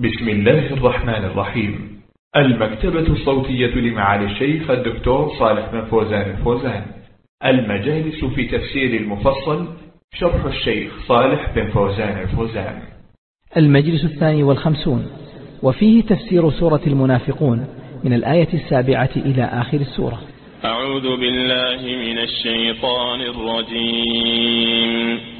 بسم الله الرحمن الرحيم. المكتبة الصوتية لمعالي الشيخ الدكتور صالح بن فوزان الفوزان. المجالس في تفسير المفصل شرح الشيخ صالح بن فوزان الفوزان. المجلس الثاني والخمسون. وفيه تفسير سورة المنافقون من الآية السابعة إلى آخر السورة. أعوذ بالله من الشيطان الرجيم.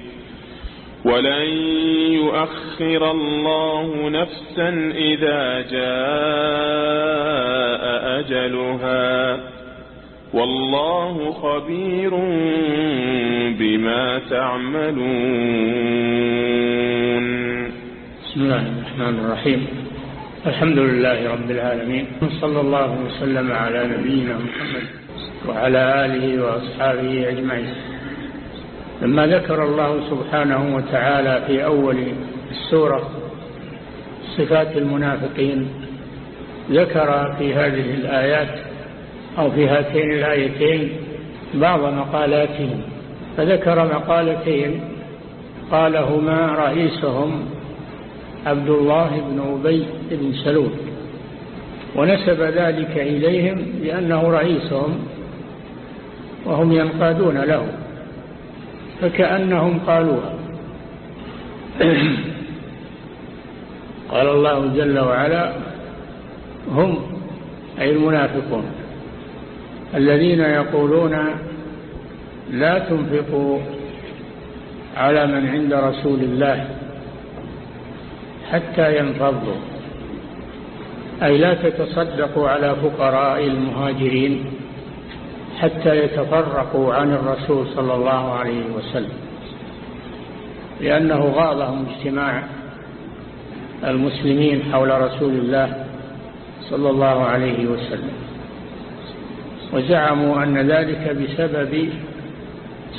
ولن يؤخر الله نفسا إذا جاء أجلها. والله خبير بما تعملون. بسم الله الرحمن الرحيم. الحمد لله رب العالمين. صلى الله وسلم على نبينا محمد وعلى آله وأصحابه أجمعين. لما ذكر الله سبحانه وتعالى في أول السورة صفات المنافقين ذكر في هذه الآيات أو في هاتين الآيتين بعض مقالاتهم فذكر مقالتين قالهما رئيسهم عبد الله بن أبي بن سلول ونسب ذلك إليهم لأنه رئيسهم وهم ينقادون له. فكأنهم قالوها. قال الله جل وعلا هم أي المنافقون الذين يقولون لا تنفقوا على من عند رسول الله حتى ينفضوا. أي لا تتصدقوا على فقراء المهاجرين. حتى يتفرقوا عن الرسول صلى الله عليه وسلم لأنه غاضهم اجتماع المسلمين حول رسول الله صلى الله عليه وسلم. وزعموا أن ذلك بسبب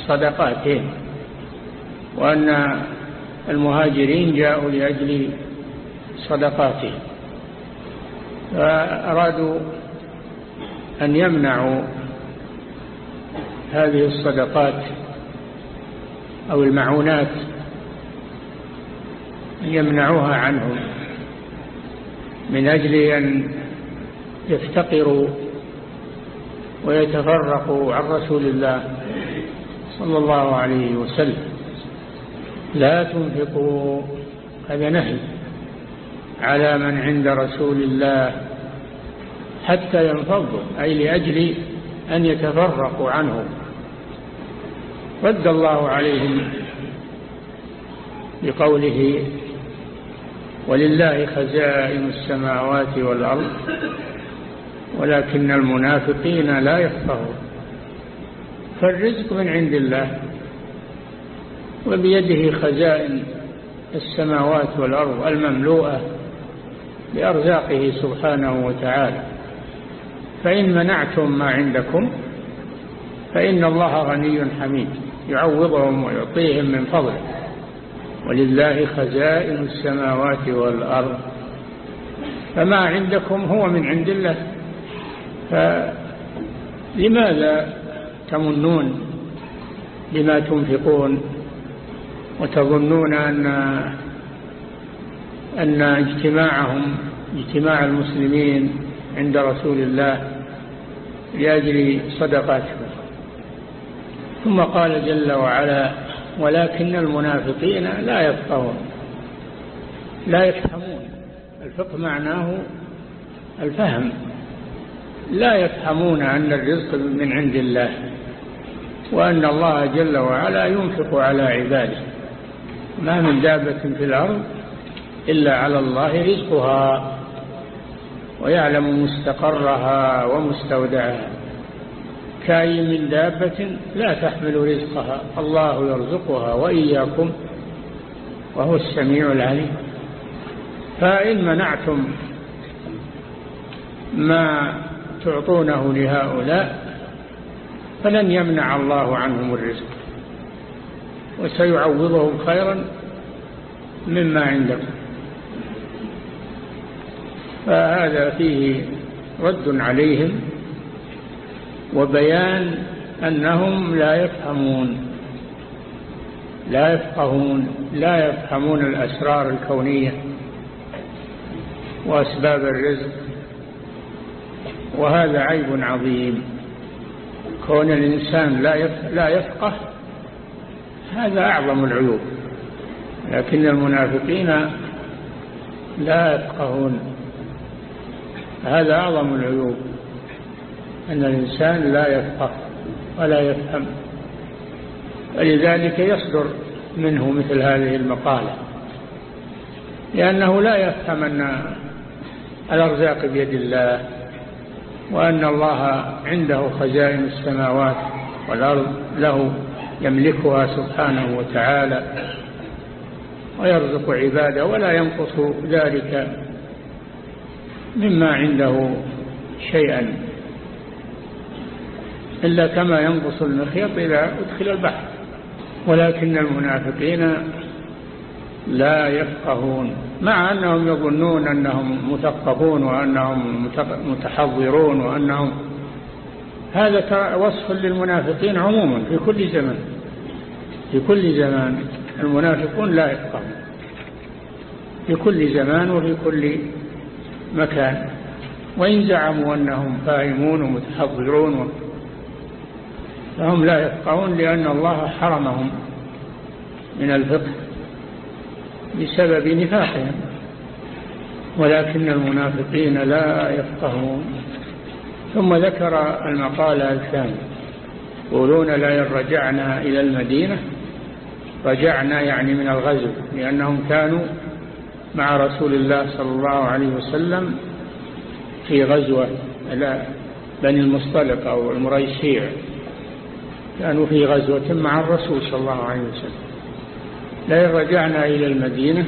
صدقاتهم وأن المهاجرين جاءوا لأجل صدقاتهم فأرادوا أن يمنعوا هذه الصدقات أو المعونات يمنعوها عنهم من أجل أن يفتقروا ويتفرقوا عن رسول الله صلى الله عليه وسلم. لا تنفقوا هذا نهي على من عند رسول الله حتى ينفضوا أي لأجل أن يتفرقوا عنه. رد الله عليهم بقوله ولله خزائن السماوات والأرض ولكن المنافقين لا يفقهون. فالرزق من عند الله وبيده خزائن السماوات والأرض المملوءة بأرزاقه سبحانه وتعالى. فإن منعتم ما عندكم فإن الله غني حميد. يعوضهم ويعطيهم من فضله. ولله خزائن السماوات والأرض. فما عندكم هو من عند الله. فلماذا تمنون بما تنفقون وتظنون أن أن اجتماعهم اجتماع المسلمين عند رسول الله لأجل صدقاتهم ثم قال جل وعلا ولكن المنافقين لا يفقهون. لا يفهمون. الفقه معناه الفهم. لا يفهمون أن الرزق من عند الله وأن الله جل وعلا ينفق على عباده. ما من دابة في الأرض إلا على الله رزقها ويعلم مستقرها ومستودعها. كاي من دابة لا تحمل رزقها. الله يرزقها وإياكم وهو السميع العليم. فإن منعتم ما تعطونه لهؤلاء فلن يمنع الله عنهم الرزق وسيعوضهم خيرا مما عندكم. فهذا فيه رد عليهم وبيان أنهم لا يفهمون. لا يفقهون لا يفهمون الأسرار الكونية وأسباب الرزق. وهذا عيب عظيم. كون الإنسان لا يفقه هذا أعظم العيوب. لكن المنافقين لا يفقهون. هذا أعظم العيوب. أن الإنسان لا يفقه ولا يفهم ولذلك يصدر منه مثل هذه المقالة لأنه لا يفهم أن الأرزاق بيد الله وأن الله عنده خزائن السماوات والأرض له يملكها سبحانه وتعالى ويرزق عباده ولا ينقص ذلك مما عنده شيئا. إلا كما ينقص المخيط إذا أدخل البحر. ولكن المنافقين لا يفقهون مع أنهم يظنون أنهم مثقفون وأنهم متحضرون وأنهم هذا وصف للمنافقين عموما في كل زمن في كل زمان المنافقون لا يفقهون. في كل زمان وفي كل مكان. وإن زعموا أنهم فاهمون ومتحضرون فهم لا يفقهون لأن الله حرمهم من الفقه بسبب نفاقهم ولكن المنافقين لا يفقهون. ثم ذكر المقالة الثانية يقولون لئن رجعنا إلى المدينة رجعنا يعني من الغزو لأنهم كانوا مع رسول الله صلى الله عليه وسلم في غزوة إلى بني المصطلق أو المريسيع كانوا في غزوة مع الرسول صلى الله عليه وسلم. لئن رجعنا إلى المدينة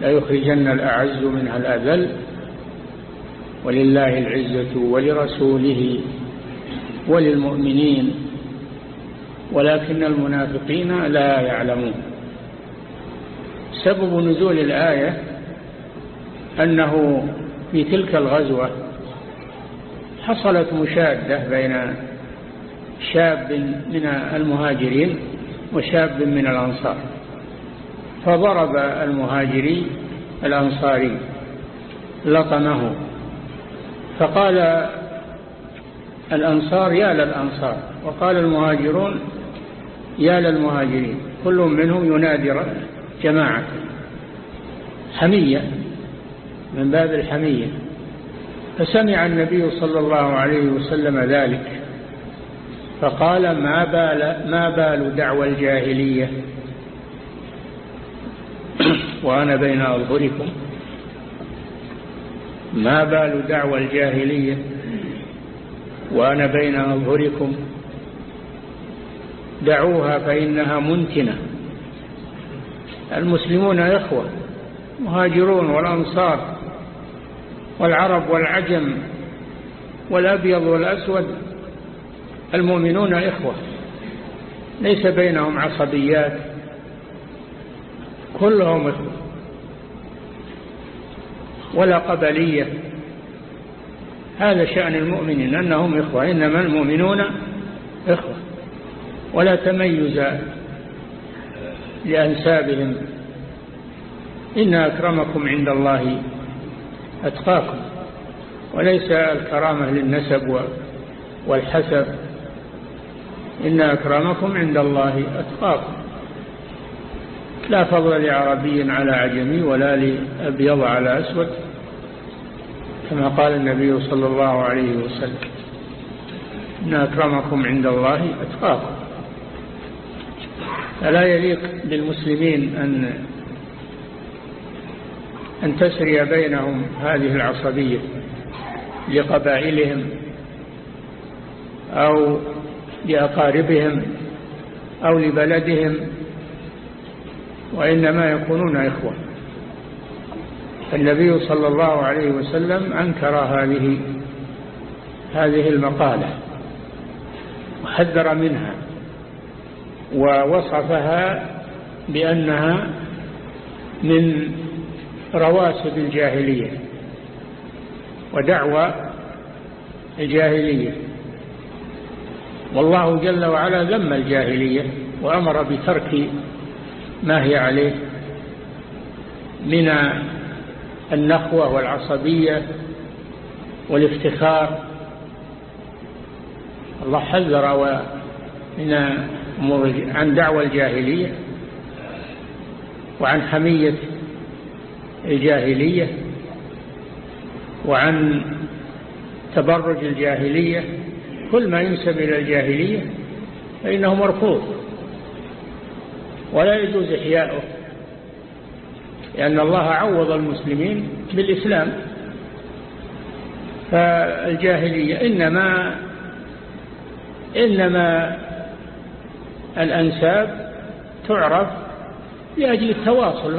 ليخرجن الأعز منها الأذل ولله العزة ولرسوله وللمؤمنين ولكن المنافقين لا يعلمون. سبب نزول الآية أنه في تلك الغزوة حصلت مشادة بين شاب من المهاجرين وشاب من الأنصار. فضرب المهاجري الأنصاري لطمه فقال الأنصار يا للأنصار. وقال المهاجرون يا للمهاجرين. كل منهم ينادي جماعة. حمية من باب الحمية. فسمع النبي صلى الله عليه وسلم ذلك. فقال ما بال, ما بال دعوى الجاهلية؟ وأنا بين أظهركم. ما بال دعوى الجاهلية؟ وأنا بين أظهركم. دعوها فإنها منتنة. المسلمون إخوة مهاجرون والأنصار والعرب والعجم والأبيض والأسود. المؤمنون إخوة ليس بينهم عصبيات. كلهم إخوة. ولا قبلية. هذا شأن المؤمنين أنهم إخوة. إنما المؤمنون إخوة. ولا تميز لأنسابهم. إن أكرمكم عند الله أتقاكم. وليس الكرامة للنسب والحسب. إن أكرمكم عند الله أتقاكم. لا فضل لعربي على عجمي ولا لأبيض على أسود كما قال النبي صلى الله عليه وسلم. إن أكرمكم عند الله أتقاكم. فلا يليق بالمسلمين أن أن تسري بينهم هذه العصبية لقبائلهم أو لأقاربهم أو لبلدهم وإنما يكونون إخوة. النبي صلى الله عليه وسلم أنكر هذه هذه المقالة وحذر منها ووصفها بأنها من رواسب الجاهلية ودعوى الجاهلية. والله جل وعلا ذم الجاهلية وأمر بترك ما هي عليه من النخوة والعصبية والافتخار. الله حذر من عن دعوى الجاهلية وعن حمية الجاهلية وعن تبرج الجاهلية. كل ما ينسب إلى الجاهلية فإنه مرفوض ولا يجوز إحياؤه لأن الله عوض المسلمين بالإسلام. فالجاهلية إنما إنما الأنساب تعرف لأجل التواصل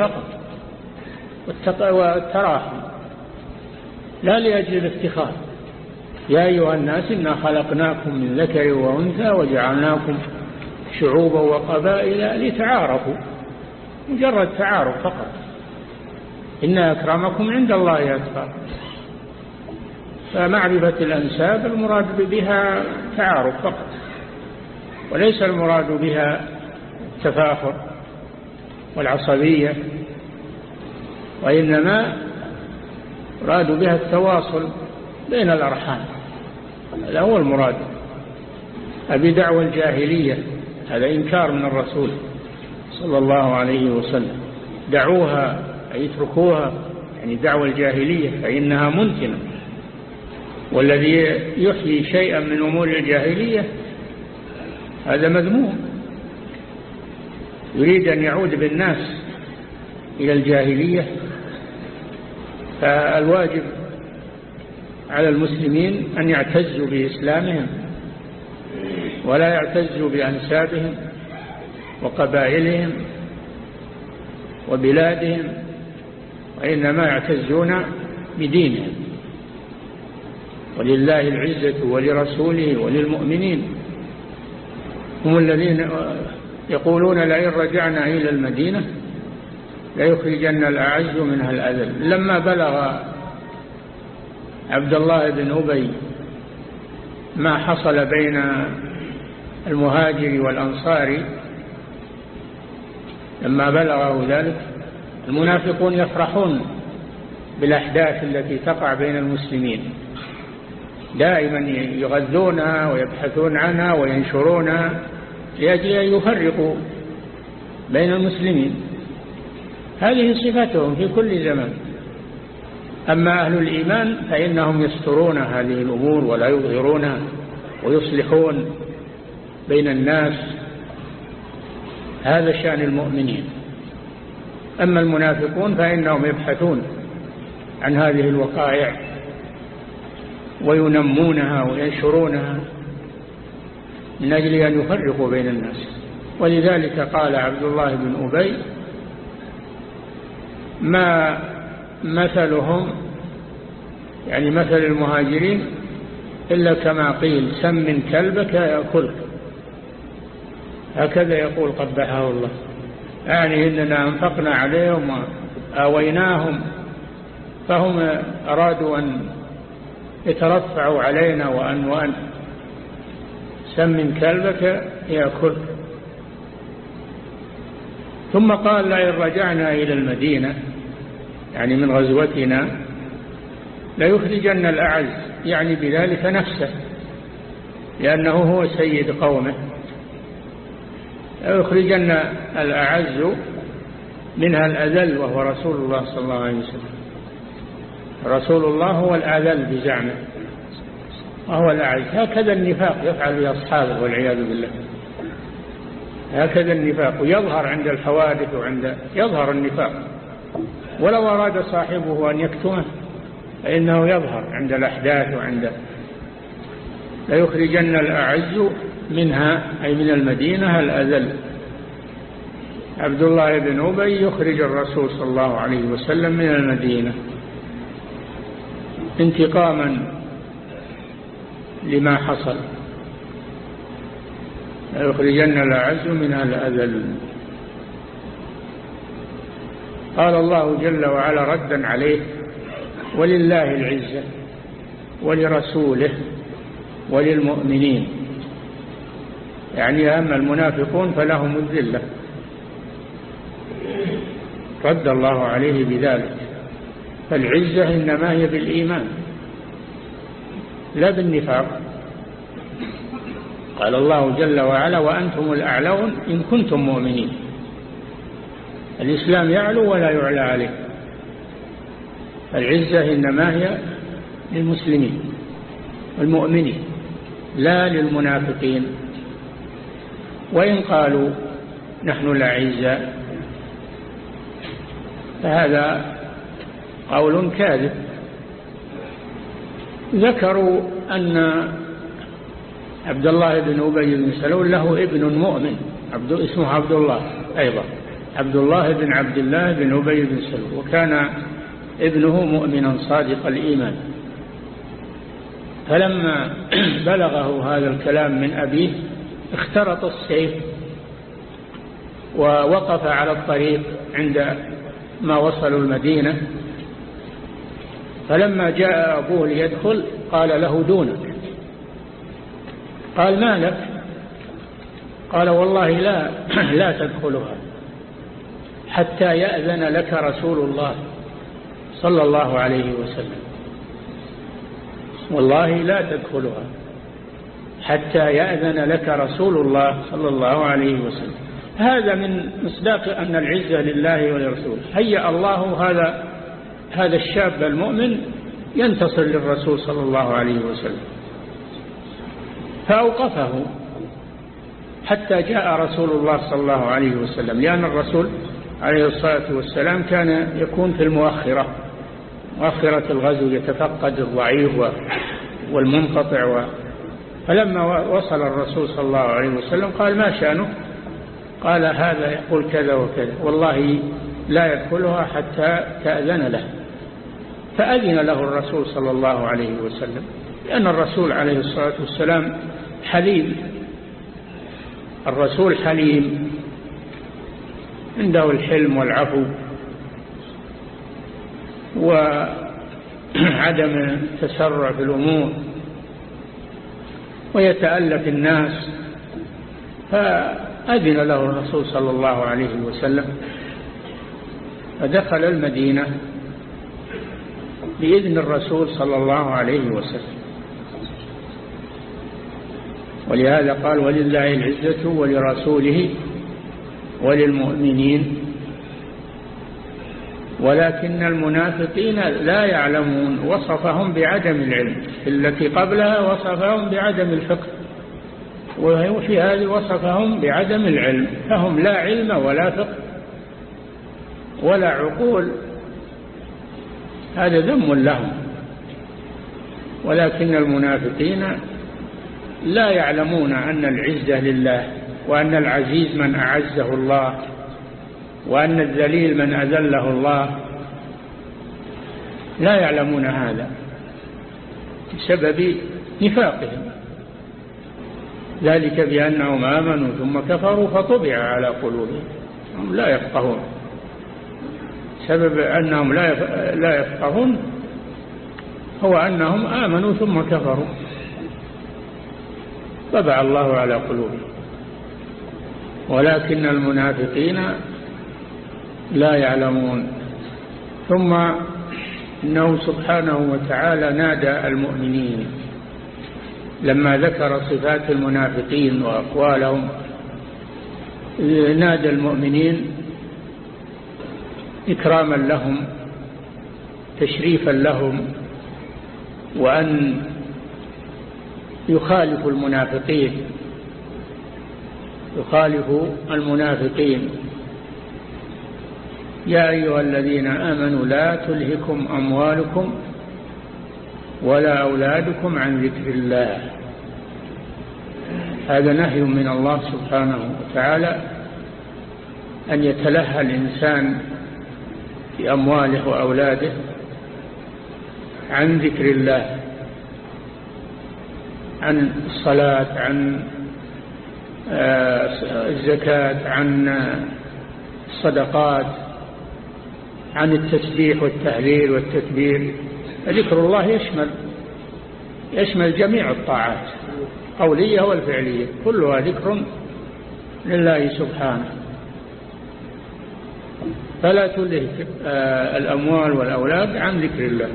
فقط والتراحم لا لأجل الافتخار. يا أيها الناس إنا خلقناكم من ذكر وأنثى وجعلناكم شعوبا وقبائل لتعارفوا مجرد تعارف فقط. إن أكرمكم عند الله أتقاكم فمعرفة الأنساب المراد بها تعارف فقط وليس المراد بها التفاخر والعصبية وإنما مراد بها التواصل بين الأرحام. هذا هو المراد. أبي دعوة الجاهلية هذا إنكار من الرسول صلى الله عليه وسلم. دعوها أي اتركوها يعني دعوة الجاهلية فإنها منتنة والذي يحيي شيئا من أمور الجاهلية هذا مذموم. يريد أن يعود بالناس إلى الجاهلية فالواجب على المسلمين أن يعتزوا بإسلامهم ولا يعتزوا بأنسابهم وقبائلهم وبلادهم وإنما يعتزون بدينهم. ولله العزة ولرسوله وللمؤمنين. هم الذين يقولون لئن رجعنا إلى المدينة ليخرجن الأعز منها الأذل. لما بلغ عبد الله بن أبي ما حصل بين المهاجر والأنصار. لما بلغه ذلك المنافقون يفرحون بالأحداث التي تقع بين المسلمين. دائما يغذونها ويبحثون عنها وينشرونها لأجل أن يفرقوا بين المسلمين. هذه صفتهم في كل زمان. أما أهل الإيمان فإنهم يسترون هذه الأمور ولا يظهرونها ويصلحون بين الناس هذا شأن المؤمنين. أما المنافقون فإنهم يبحثون عن هذه الوقائع وينمونها وينشرونها من أجل أن يفرقوا بين الناس. ولذلك قال عبد الله بن أبي ما مثلهم يعني مثل المهاجرين إلا كما قيل سم كلبك يأكلك. هكذا يقول قبحه الله. يعني إننا أنفقنا عليهم وآويناهم فهم أرادوا أن يترفعوا علينا وأن وأن سم كلبك يأكلك. ثم قال لئن رجعنا إلى المدينة يعني من غزوتنا ليخرجن الأعز يعني بذلك نفسه لأنه هو سيد قومه. ليخرجن الأعز منها الأذل وهو رسول الله صلى الله عليه وسلم. رسول الله هو الأذل بزعمه وهو الأعز. هكذا النفاق يفعل بأصحابه والعياذ بالله. هكذا النفاق يظهر عند الحوادث وعند يظهر النفاق. ولو أراد صاحبه أن يكتمه فإنه يظهر عند الأحداث وعند ليخرجن الأعز منها أي من المدينة الأذل. عبد الله بن أبي يخرج الرسول صلى الله عليه وسلم من المدينة انتقاما لما حصل. يخرجن الأعز منها الأذل. قال الله جل وعلا ردا عليه ولله العزة ولرسوله وللمؤمنين. يعني أما المنافقون فلهم الذلة. رد الله عليه بذلك. فالعزة إنما هي بالإيمان لا بالنفاق. قال الله جل وعلا وأنتم الأعلون إن كنتم مؤمنين. الإسلام يعلو ولا يعلى عليه. العزة إنما هي للمسلمين والمؤمنين لا للمنافقين. وإن قالوا نحن الأعزاء فهذا قول كاذب. ذكروا أن عبد الله بن أبي بن سلول له ابن مؤمن عبد اسمه عبد الله أيضا. عبد الله بن عبد الله بن أبي بن سلول وكان ابنه مؤمنا صادق الإيمان. فلما بلغه هذا الكلام من أبيه اخترط السيف ووقف على الطريق عند ما وصلوا المدينة. فلما جاء أبوه ليدخل قال له دونك. قال ما لك؟ قال والله لا لا تدخلها. حتى يأذن لك رسول الله صلى الله عليه وسلم. والله لا تدخلها حتى يأذن لك رسول الله صلى الله عليه وسلم. هذا من مصداق أن العزة لله ولرسوله. هيأ الله هذا هذا الشاب المؤمن ينتصر للرسول صلى الله عليه وسلم. فأوقفه حتى جاء رسول الله صلى الله عليه وسلم. لأن الرسول؟ عليه الصلاة والسلام كان يكون في المؤخرة مؤخرة الغزو يتفقد الضعيف والمنقطع و... فلما وصل الرسول صلى الله عليه وسلم قال ما شأنه؟ قال هذا يقول كذا وكذا والله لا يدخلها حتى تأذن له. فأذن له الرسول صلى الله عليه وسلم لأن الرسول عليه الصلاة والسلام حليم الرسول حليم. عنده الحلم والعفو وعدم التسرع في الأمور ويتألف الناس فأذن له الرسول صلى الله عليه وسلم فدخل المدينة بإذن الرسول صلى الله عليه وسلم. ولهذا قال ولله العزة ولرسوله وللمؤمنين ولكن المنافقين لا يعلمون وصفهم بعدم العلم. التي قبلها وصفهم بعدم الفقه وفي هذه وصفهم بعدم العلم. فهم لا علم ولا فقه ولا عقول. هذا ذم لهم. ولكن المنافقين لا يعلمون أن العزة لله. وأن العزيز من أعزه الله وأن الذليل من أذله الله. لا يعلمون هذا بسبب نفاقهم. ذلك بأنهم آمنوا ثم كفروا فطبع على قلوبهم. هم لا يفقهون. سبب أنهم لا يفقهون هو أنهم آمنوا ثم كفروا. طبع الله على قلوبهم. ولكن المنافقين لا يعلمون. ثم إنه سبحانه وتعالى نادى المؤمنين لما ذكر صفات المنافقين وأقوالهم نادى المؤمنين إكراما لهم تشريفا لهم وأن يخالف المنافقين. يخالف المنافقين. يا أيها الذين آمنوا لا تلهكم أموالكم ولا أولادكم عن ذكر الله. هذا نهي من الله سبحانه وتعالى أن يتلهى الإنسان في أمواله وأولاده عن ذكر الله عن الصلاة عن الزكاة عن الصدقات عن التسبيح والتهليل والتكبير. ذكر الله يشمل يشمل جميع الطاعات قولية والفعلية. كلها ذكر لله سبحانه. فلا تلهك آه، الأموال والأولاد عن ذكر الله.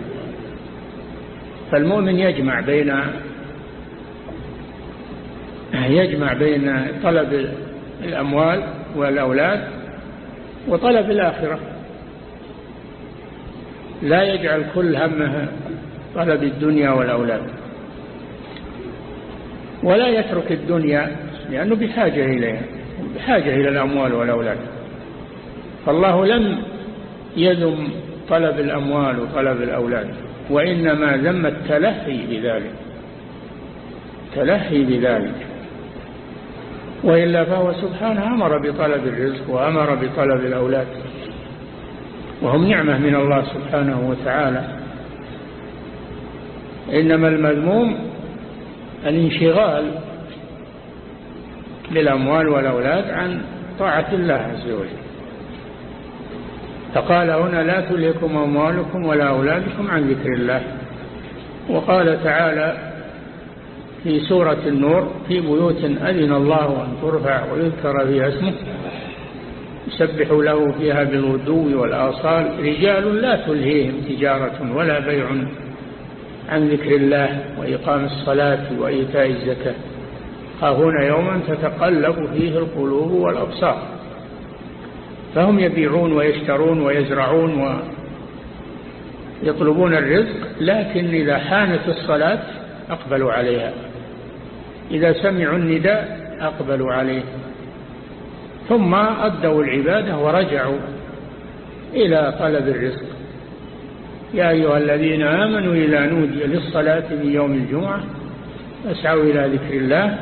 فالمؤمن يجمع بين يجمع بين طلب الأموال والأولاد وطلب الآخرة. لا يجعل كل همه طلب الدنيا والأولاد. ولا يترك الدنيا لأنه بحاجة إليها بحاجة إلى الأموال والأولاد. فالله لم يذم طلب الأموال وطلب الأولاد وإنما ذم التلهي بذلك. تلهي بذلك. وإلا فهو سبحانه أمر بطلب الرزق وأمر بطلب الأولاد. وهم نعمة من الله سبحانه وتعالى. إنما المذموم الانشغال بالأموال والأولاد عن طاعة الله عز وجل. فقال هنا لا تلهكم أموالكم ولا أولادكم عن ذكر الله. وقال تعالى في سورة النور في بيوت أذن الله أن ترفع ويذكر فيها اسمه. يسبح له فيها بالغدو والآصال. رجال لا تلهيهم تجارة ولا بيع عن ذكر الله وإقام الصلاة وإيتاء الزكاة. خافون يوما تتقلب فيه القلوب والأبصار. فهم يبيعون ويشترون ويزرعون ويطلبون الرزق لكن إذا حانت الصلاة أقبلوا عليها. إذا سمعوا النداء أقبلوا عليه. ثم أدوا العبادة ورجعوا إلى طلب الرزق. يا أيها الذين آمنوا إذا نودي للصلاة من يوم الجمعة فاسعوا إلى ذكر الله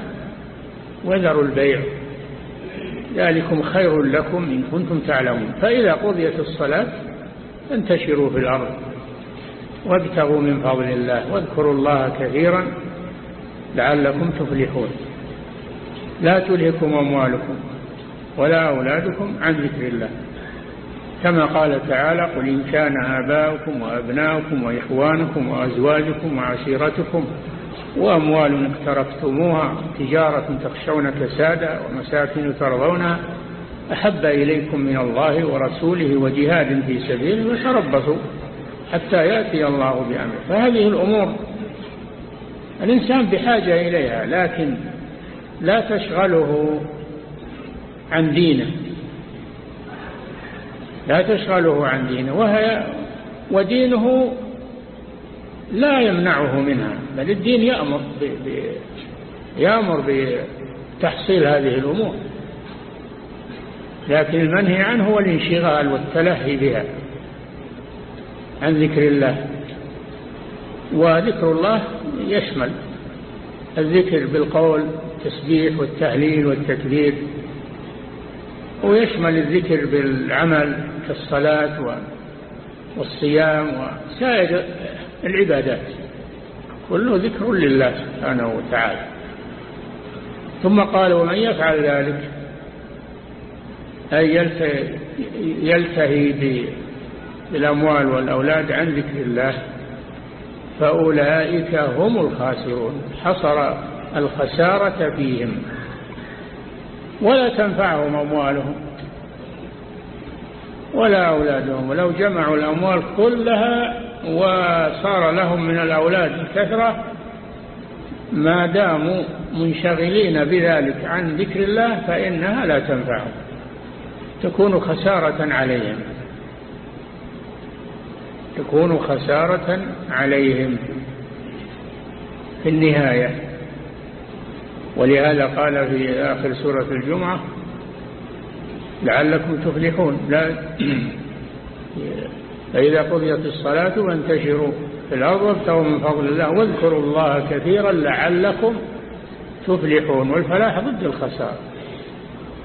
وذروا البيع. ذلكم خير لكم إن كنتم تعلمون. فإذا قضيت الصلاة انتشروا في الأرض وابتغوا من فضل الله واذكروا الله كثيرا لعلكم تفلحون. لا تلهكم أموالكم ولا أولادكم عن ذكر الله. كما قال تعالى قل إن كان آباؤكم وأبناؤكم وإخوانكم وأزواجكم وعشيرتكم وأموال اقترفتموها تجارة تخشون كسادا ومساكن ترضونها أحب إليكم من الله ورسوله وجهاد في سبيله فتربصوا حتى يأتي الله بأمره. فهذه الأمور الإنسان بحاجة إليها لكن لا تشغله عن دينه. لا تشغله عن دينه. وهي ودينه لا يمنعه منها بل الدين يأمر ب... ب... يأمر بتحصيل هذه الأمور. لكن المنهي عنه هو الانشغال والتلهي بها عن ذكر الله. وذكر الله يشمل الذكر بالقول التسبيح والتهليل والتكبير. ويشمل الذكر بالعمل كالصلاة والصيام وسائر العبادات. كله ذكر لله سبحانه وتعالى. ثم قال ومن يفعل ذلك أي يلتهي بالأموال والأولاد عن ذكر الله فأولئك هم الخاسرون. حصر الخسارة فيهم. ولا تنفعهم أموالهم ولا أولادهم. ولو جمعوا الأموال كلها وصار لهم من الأولاد كثرة ما داموا منشغلين بذلك عن ذكر الله فإنها لا تنفعهم. تكون خسارة عليهم. تكون خسارة عليهم في النهاية. ولهذا قال في آخر سورة الجمعة لعلكم تفلحون. لا. فإذا قضيت الصلاة فانتشروا في الأرض وابتغوا من فضل الله واذكروا الله كثيرا لعلكم تفلحون. والفلاح ضد الخسارة.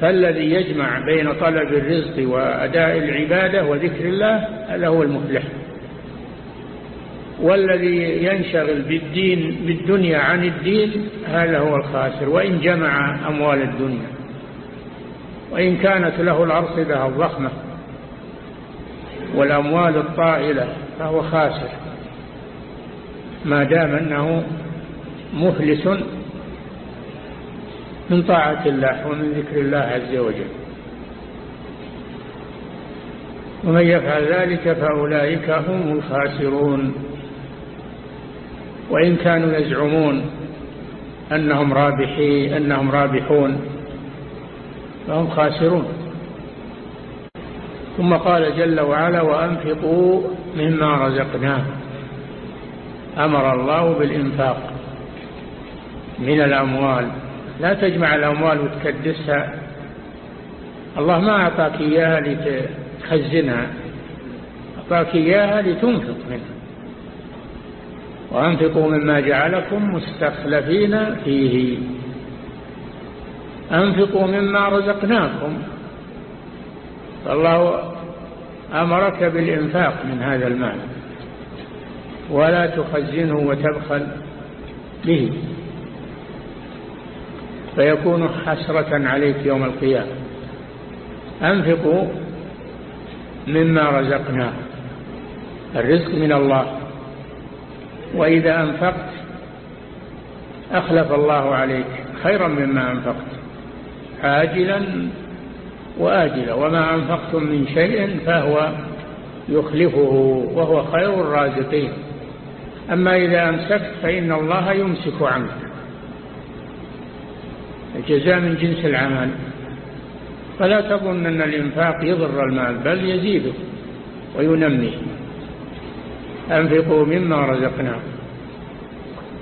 فالذي يجمع بين طلب الرزق وأداء العبادة وذكر الله هذا هو المفلح. والذي ينشغل بالدين بالدنيا عن الدين هذا هو الخاسر. وإن جمع أموال الدنيا وإن كانت له الأرصدة الضخمة والأموال الطائلة فهو خاسر. ما دام أنه مفلس من طاعة الله ومن ذكر الله عز وجل. ومن يفعل ذلك فأولئك هم الخاسرون. وإن كانوا يزعمون أنهم رابحين أنهم رابحون فهم خاسرون. ثم قال جل وعلا وأنفقوا مما رزقناه أمر الله بالإنفاق من الأموال. لا تجمع الأموال وتكدسها. الله ما أعطاك إياها لتخزنها أعطاك إياها لتنفق منها. وأنفقوا مما جعلكم مستخلفين فيه. أنفقوا مما رزقناكم. فالله أمرك بالإنفاق من هذا المال. ولا تخزنه وتبخل به. فيكون حسرة عليك يوم القيامة. أنفقوا مما رزقناه الرزق من الله. وإذا أنفقت أخلف الله عليك خيرا مما أنفقت عاجلا وآجلا وما أنفقتم من شيء فهو يخلفه وهو خير الرازقين. أما إذا أمسكت فإن الله يمسك عنك. الجزاء من جنس العمل. فلا تظن أن الإنفاق يضر المال بل يزيده وينميه. أنفقوا مما رزقناكم.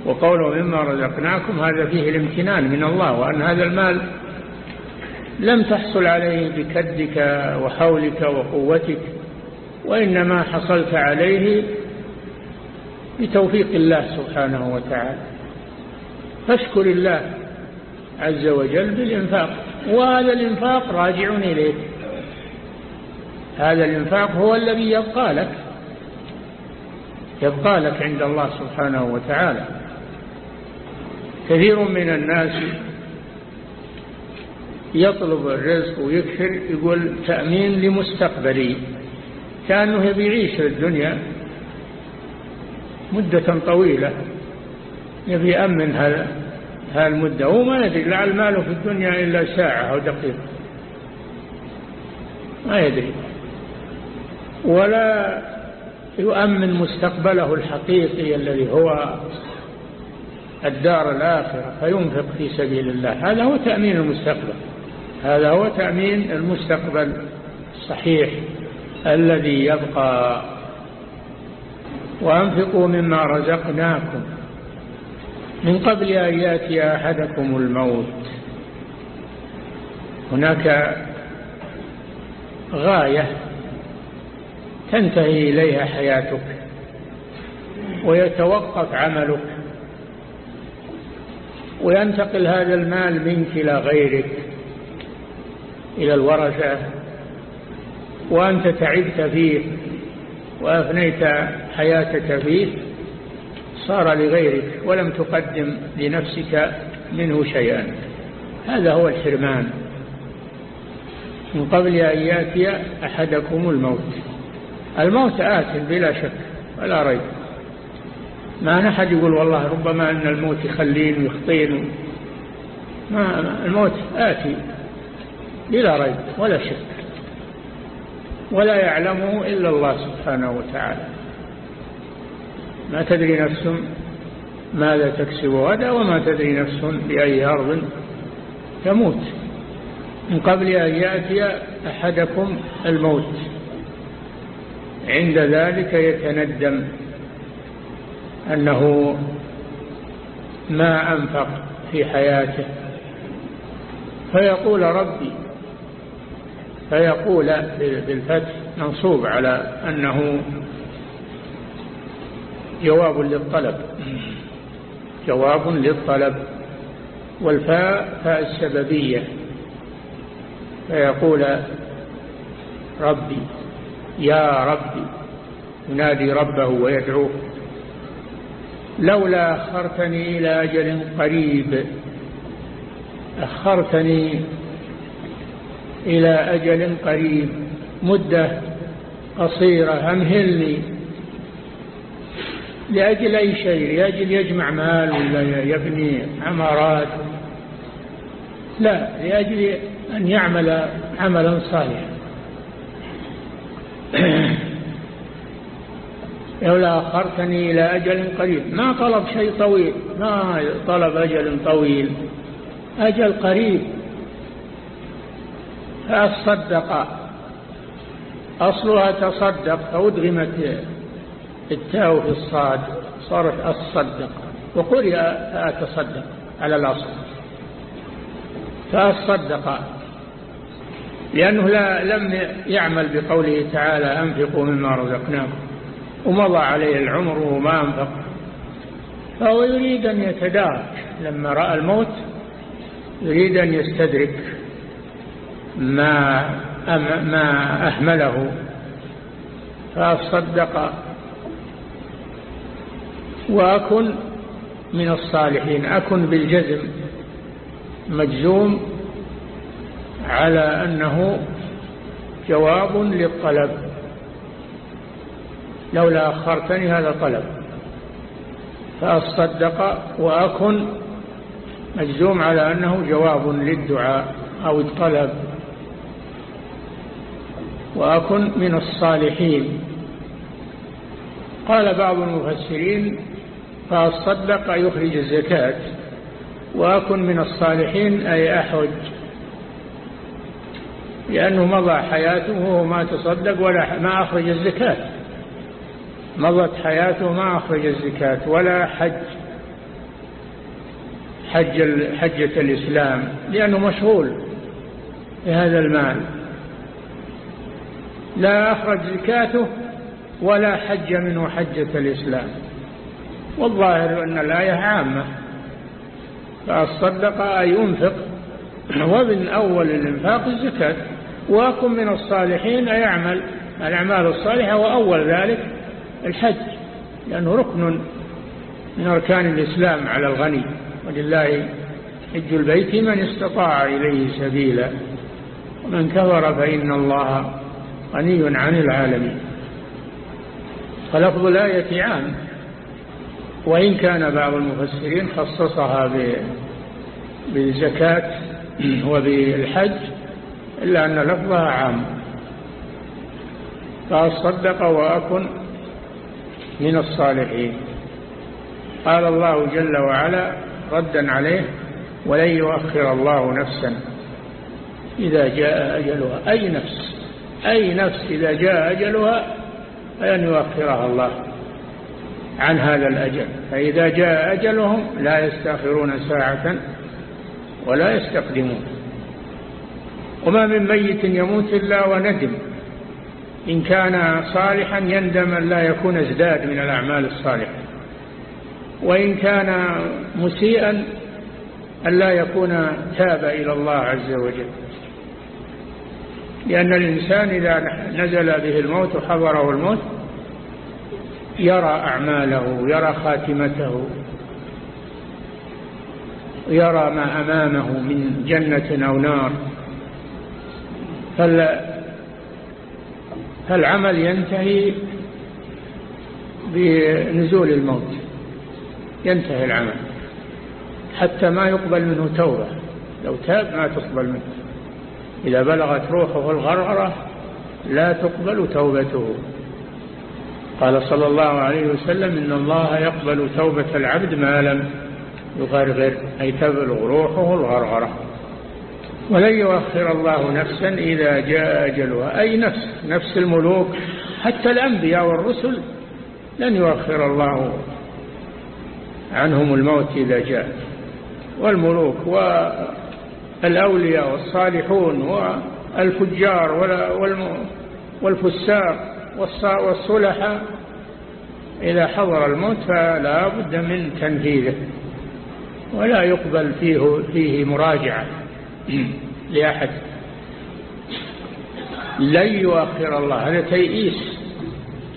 وقوله مما رزقناكم هذا فيه الامتنان من الله وأن هذا المال لم تحصل عليه بكدك وحولك وقوتك وإنما حصلت عليه بتوفيق الله سبحانه وتعالى. فاشكر الله عز وجل بالإنفاق وهذا الإنفاق راجع إليك هذا الإنفاق هو الذي يبقى لك. يبقى لك عند الله سبحانه وتعالى. كثير من الناس يطلب الرزق ويكثر يقول تأمين لمستقبلي. كأنه يعيش الدنيا مدة طويلة يبي يأمن هالمدة. هو ما يدري لعل ماله في الدنيا إلا ساعة أو دقيقة. ما يدري. ولا يؤمن مستقبله الحقيقي الذي هو الدار الآخرة فينفق في سبيل الله. هذا هو تأمين المستقبل. هذا هو تأمين المستقبل الصحيح الذي يبقى. وأنفقوا مما رزقناكم. من قبل أن يأتي أحدكم الموت هناك غاية تنتهي إليها حياتك ويتوقف عملك وينتقل هذا المال منك إلى غيرك إلى الورثة وأنت تعبت فيه وأفنيت حياتك فيه صار لغيرك ولم تقدم لنفسك منه شيئا. هذا هو الحرمان. من قبل أن يأتي أحدكم الموت. الموت آت بلا شك ولا ريب. ما نحد يقول والله ربما أن الموت يخلين ويخطين ما الموت آتي بلا ريب ولا شك. ولا يعلمه إلا الله سبحانه وتعالى. ما تدري نفس ماذا تكسب غدا وما تدري نفس بأي أرض تموت. من قبل أن يأتي أحدكم الموت. عند ذلك يتندم أنه ما أنفق في حياته. فيقول ربي فيقول بالفتح منصوب على أنه جواب للطلب. جواب للطلب. والفاء فاء السببية. فيقول ربي يا ربي ينادي ربه ويدعوه. لولا أخرتني إلى أجل قريب أخرتني إلى أجل قريب. مدة قصيرة أمهلني لأجل أي شيء؟ لأجل يجمع مال ولا يبني عمارات؟ لا لأجل أن يعمل عملا صالحا. لولا أخرتني إلى أجل قريب. ما طلب شيء طويل. ما طلب أجل طويل. أجل قريب. فأصدق. أصلها تصدق. فأدغمت التاء في الصاد. صارت أصدق. وقرئ فأتصدق على الأصل. فأصدق. لأنه لا لم يعمل بقوله تعالى أنفقوا مما رزقناكم ومضى عليه العمر وما أنفق. فهو يريد أن يتدارك. لما رأى الموت يريد أن يستدرك ما ما أهمله. فأصدق وأكن من الصالحين. أكن بالجزم مجزوم على أنه جواب للطلب. لولا أخرتني هذا طلب. فأصدق وأكن مجزوم على أنه جواب للدعاء أو الطلب. وأكن من الصالحين. قال بعض المفسرين فأصدق يخرج الزكاة وأكن من الصالحين أي أحج لأنه مضى حياته وهو ما تصدق ولا ما أخرج الزكاة. مضت حياته ما أخرج الزكاة ولا حج. حج حجة الإسلام لأنه مشغول بهذا المال. لا أخرج زكاته ولا حج منه حجة الإسلام. والظاهر أن الآية عامة. فأصدق أي أنفق ومن أول الإنفاق الزكاة. وأكن من الصالحين أي أعمل الأعمال الصالحة وأول ذلك الحج لأنه ركن من أركان الإسلام على الغني. ولله حج البيت من استطاع إليه سبيلا. ومن كفر فإن الله غني عن العالمين. فلفظ الآية عام وإن كان بعض المفسرين خصصها بالزكاة وبالحج إلا أن لفظها عام. فأصدق وأكن من الصالحين. قال الله جل وعلا ردا عليه ولن يؤخر الله نفسا إذا جاء أجلها. أي نفس؟ أي نفس إذا جاء أجلها فلن يؤخرها الله عن هذا الأجل. فإذا جاء أجلهم لا يستأخرون ساعة ولا يستقدمون. وما من ميت يموت إلا وندم إن كان صالحا يندم أن لا يكون ازداد من الأعمال الصالحة. وإن كان مسيئا أن لا يكون تاب إلى الله عز وجل. لأن الإنسان إذا نزل به الموت وحضره الموت يرى أعماله يرى خاتمته يرى ما أمامه من جنة أو نار. فالعمل ينتهي بنزول الموت. ينتهي العمل. حتى ما يقبل منه توبة. لو تاب ما تقبل منه. إذا بلغت روحه الغرغرة لا تقبل توبته. قال صلى الله عليه وسلم إن الله يقبل توبة العبد ما لم يغرغر. أي تبلغ روحه الغرغرة. ولن يؤخر الله نفسا إذا جاء أجلها. أي نفس نفس الملوك حتى الأنبياء والرسل لن يؤخر الله عنهم الموت إذا جاء. والملوك والأولياء والصالحون والفجار والفساق والصلحاء إذا حضر الموت فلا بد من تنفيذه ولا يقبل فيه, فيه مراجعة. لأحد. لن يؤخر الله. هذا تيئيس.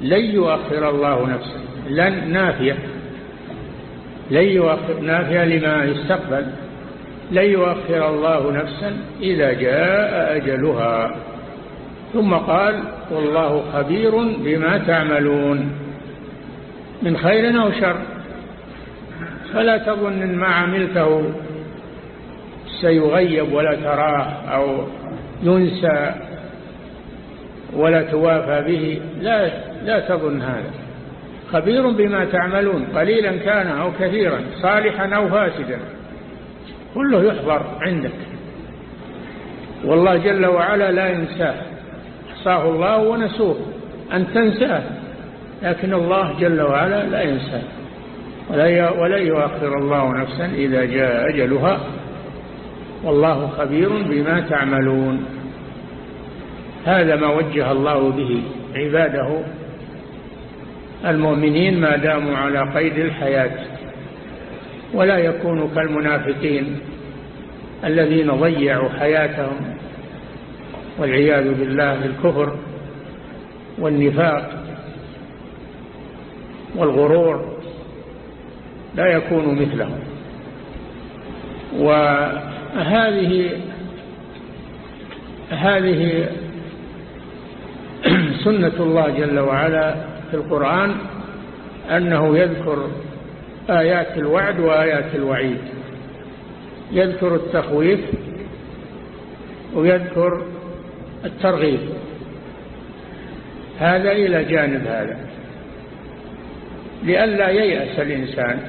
لن يؤخر الله نفسه. لن نافية. لن يؤخر نافية لما يستقبل. لن يؤخر الله نفسا إذا جاء أجلها. ثم قال والله خبير بما تعملون. من خير أو شر. فلا تظن ما عملته سيغيب ولا تراه أو ينسى ولا توافى به لا, لا تظن هذا. خبير بما تعملون قليلا كان أو كثيرا صالحا أو فاسدا كله يحضر عندك. والله جل وعلا لا ينساه. أحصاه الله ونسوه أن تنساه. لكن الله جل وعلا لا ينساه. ولا يؤخر الله نفسا إذا جاء أجلها والله خبير بما تعملون. هذا ما وجه الله به عباده المؤمنين ما داموا على قيد الحياة ولا يكونوا كالمنافقين الذين ضيعوا حياتهم والعياذ بالله بالكفر والنفاق والغرور لا يكون مثلهم. وهذه هذه سنة الله جل وعلا في القرآن أنه يذكر آيات الوعد وآيات الوعيد. يذكر التخويف ويذكر الترغيب. هذا إلى جانب هذا. لئلا ييأس الإنسان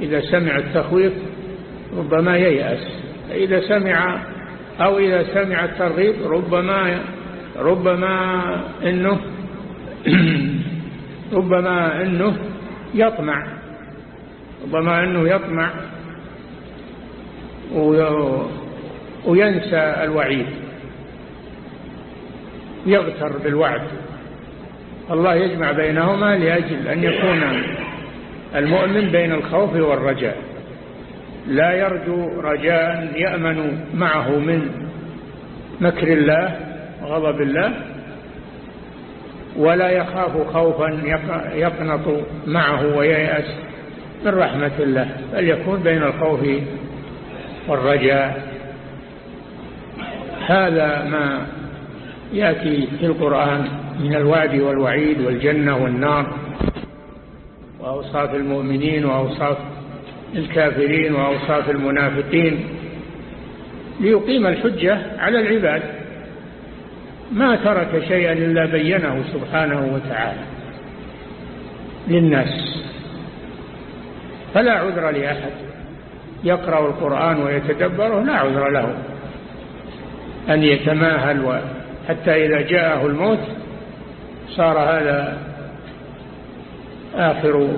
إذا سمع التخويف ربما ييأس. إذا سمع أو إذا سمع الترغيب ربما ربما إنه ربما إنه يطمع ربما أنه يطمع وينسى الوعيد يغتر بالوعد. الله يجمع بينهما لأجل أن يكون المؤمن بين الخوف والرجاء. لا يرجو رجاء يأمن معه من مكر الله وغضب الله ولا يخاف خوفا يقنط معه وييأس من رحمة الله بل يكون بين الخوف والرجاء. هذا ما يأتي في القرآن من الوعد والوعيد والجنة والنار وأوصاف المؤمنين وأوصاف الكافرين وأوصاف المنافقين ليقيم الحجة على العباد. ما ترك شيئا إلا بينه سبحانه وتعالى للناس. فلا عذر لأحد. يقرأ القرآن ويتدبره لا عذر له. أن يتماهل حتى إذا جاءه الموت صار هذا آخر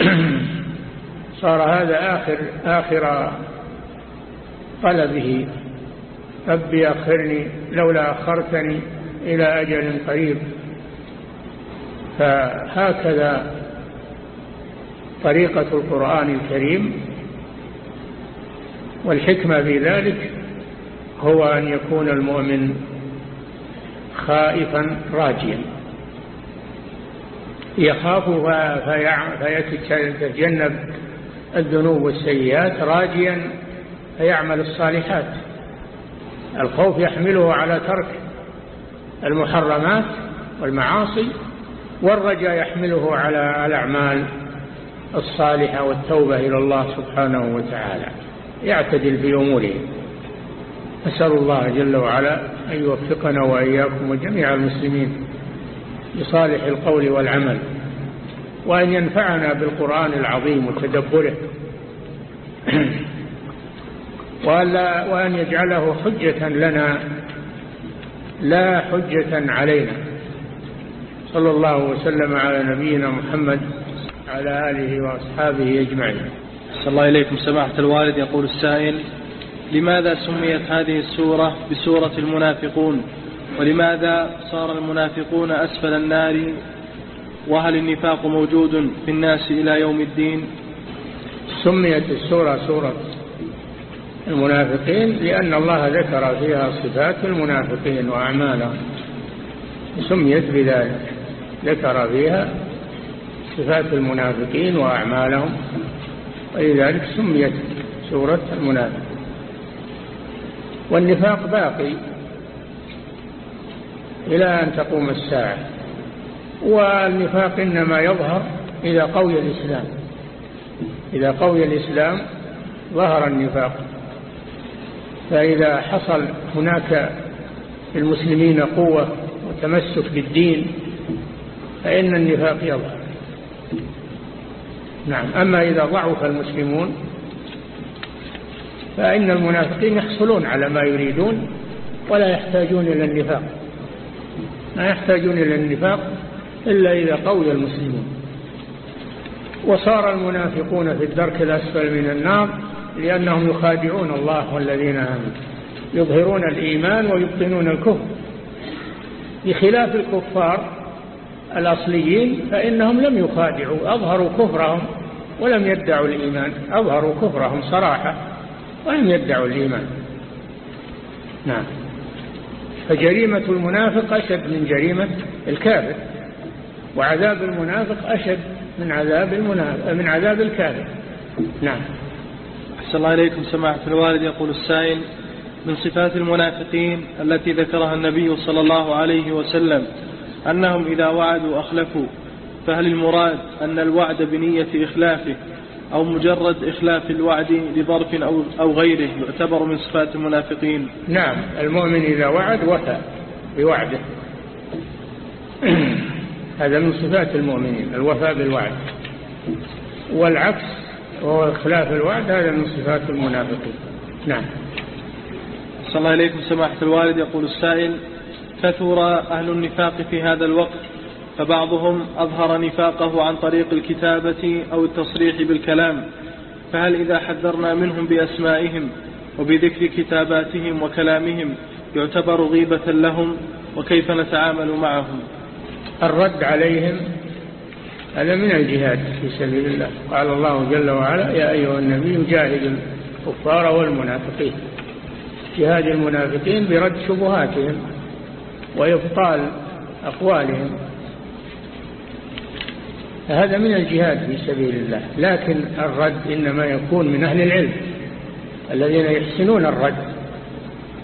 صار هذا آخر آخر طلبه. ربي أخرني لولا أخرتني إلى أجل قريب. فهكذا طريقة القرآن الكريم. والحكمة في ذلك هو أن يكون المؤمن خائفا راجيا. يخاف فيتجنب الذنوب والسيئات راجيا فيعمل الصالحات. الخوف يحمله على ترك المحرمات والمعاصي والرجاء يحمله على الأعمال الصالحة والتوبة إلى الله سبحانه وتعالى. يعتدل في أموره. أسأل الله جل وعلا أن يوفقنا وإياكم وجميع المسلمين لصالح القول والعمل. وأن ينفعنا بالقرآن العظيم وتدبره. وأن يجعله حجة لنا لا حجة علينا. صلى الله وسلم على نبينا محمد على آله وأصحابه أجمعين. صلى الله إليكم سماحة الوالد يقول السائل لماذا سميت هذه السورة بسورة المنافقون؟ ولماذا صار المنافقون أسفل النار وهل النفاق موجود في الناس إلى يوم الدين؟ سميت السورة سورة المنافقين لأن الله ذكر فيها صفات المنافقين وأعمالهم سميت بذلك. ذكر فيها صفات المنافقين وأعمالهم. ولذلك سميت سورة المنافق والنفاق باقي إلى أن تقوم الساعة. والنفاق إنما يظهر إذا قوي الإسلام. إذا قوي الإسلام ظهر النفاق. فإذا حصل هناك المسلمين قوة وتمسك بالدين فإن النفاق يظهر. نعم. أما إذا ضعف المسلمون فإن المنافقين يحصلون على ما يريدون ولا يحتاجون إلى النفاق. ما يحتاجون إلى النفاق إلا إذا قوي المسلمون. وصار المنافقون في الدرك الأسفل من النار لأنهم يخادعون الله والذين آمنوا. يظهرون الإيمان ويبطنون الكفر. بخلاف الكفار الأصليين فإنهم لم يخادعوا أظهروا كفرهم ولم يدعوا الإيمان أظهروا كفرهم صراحة ولم يدعوا الإيمان. نعم. فجريمة المنافق أشد من جريمة الكافر. وعذاب المنافق أشد من عذاب المنافق من عذاب الكافر. نعم. أحسن الله إليكم سماحة الوالد. يقول السائل من صفات المنافقين التي ذكرها النبي صلى الله عليه وسلم أنهم إذا وعدوا أخلفوا فهل المراد أن الوعد بنية إخلافه أو مجرد إخلاف الوعد لظرف أو, أو غيره يعتبر من صفات المنافقين؟ نعم. المؤمن إذا وعد وفى بوعده. هذا من صفات المؤمنين الوفاء بالوعد. والعكس وهو إخلاف الوعد هذا من صفات المنافقين. نعم. صلى الله عليكم سماحة الوالد. يقول السائل كثر أهل النفاق في هذا الوقت فبعضهم أظهر نفاقه عن طريق الكتابة أو التصريح بالكلام. فهل إذا حذرنا منهم بأسمائهم وبذكر كتاباتهم وكلامهم يعتبر غيبة لهم؟ وكيف نتعامل معهم؟ الرد عليهم هذا من الجهاد في سبيل الله. قال الله جل وعلا يا أيها النبي جاهد الكفار والمنافقين. جهاد المنافقين برد شبهاتهم وإبطال أقوالهم. هذا من الجهاد في سبيل الله. لكن الرد إنما يكون من أهل العلم الذين يحسنون الرد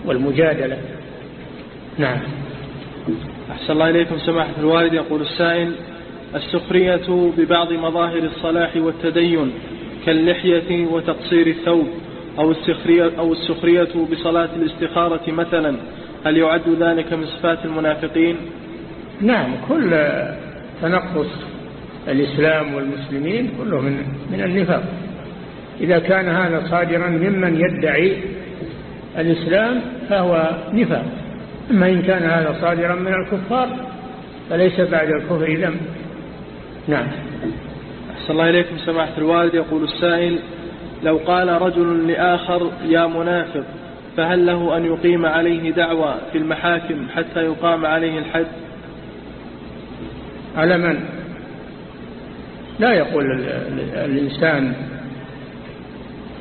والمجادلة. نعم. أحسن الله إليكم سماحة الوالد. يقول السائل السخرية ببعض مظاهر الصلاح والتدين كاللحية وتقصير الثوب أو السخرية, أو السخرية بصلاة الاستخارة مثلا هل يعد ذلك من صفات المنافقين؟ نعم كل تنقص الإسلام والمسلمين كله من, من النفاق. إذا كان هذا صادرا ممن يدعي الإسلام فهو نفاق. أما إن كان هذا صادرا من الكفار فليس بعد الكفر ذنب. نعم. أحسن الله إليكم سماحة الوالد. يقول السائل لو قال رجل لآخر يا منافق فهل له أن يقيم عليه دعوة في المحاكم حتى يقام عليه الحد؟ على من؟ لا يقول الإنسان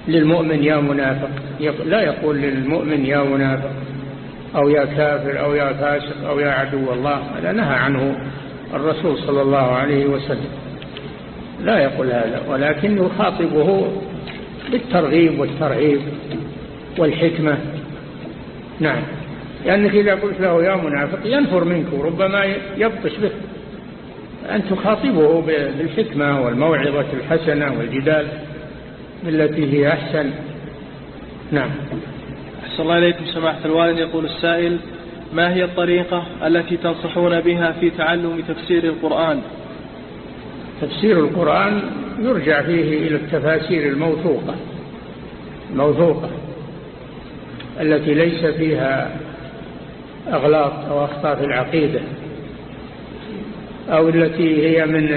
للمؤمن يا منافق. لا يقول للمؤمن يا منافق. أو يا كافر أو يا فاسق أو يا عدو الله هذا نهى عنه الرسول صلى الله عليه وسلم. لا يقول هذا ولكن يخاطبه بالترغيب والترهيب والحكمة. نعم. لأنك إذا قلت له يا منافق ينفر منك وربما يبطش به. أن تخاطبه بالحكمة والموعظة الحسنة والجدال بالتي هي أحسن. نعم. أحسن الله إليكم سماحة الوالد. يقول السائل ما هي الطريقة التي تنصحون بها في تعلم تفسير القرآن؟ تفسير القرآن يرجع فيه إلى التفاسير الموثوقة الموثوقة التي ليس فيها أغلاط أو أخطاء في العقيدة أو التي هي من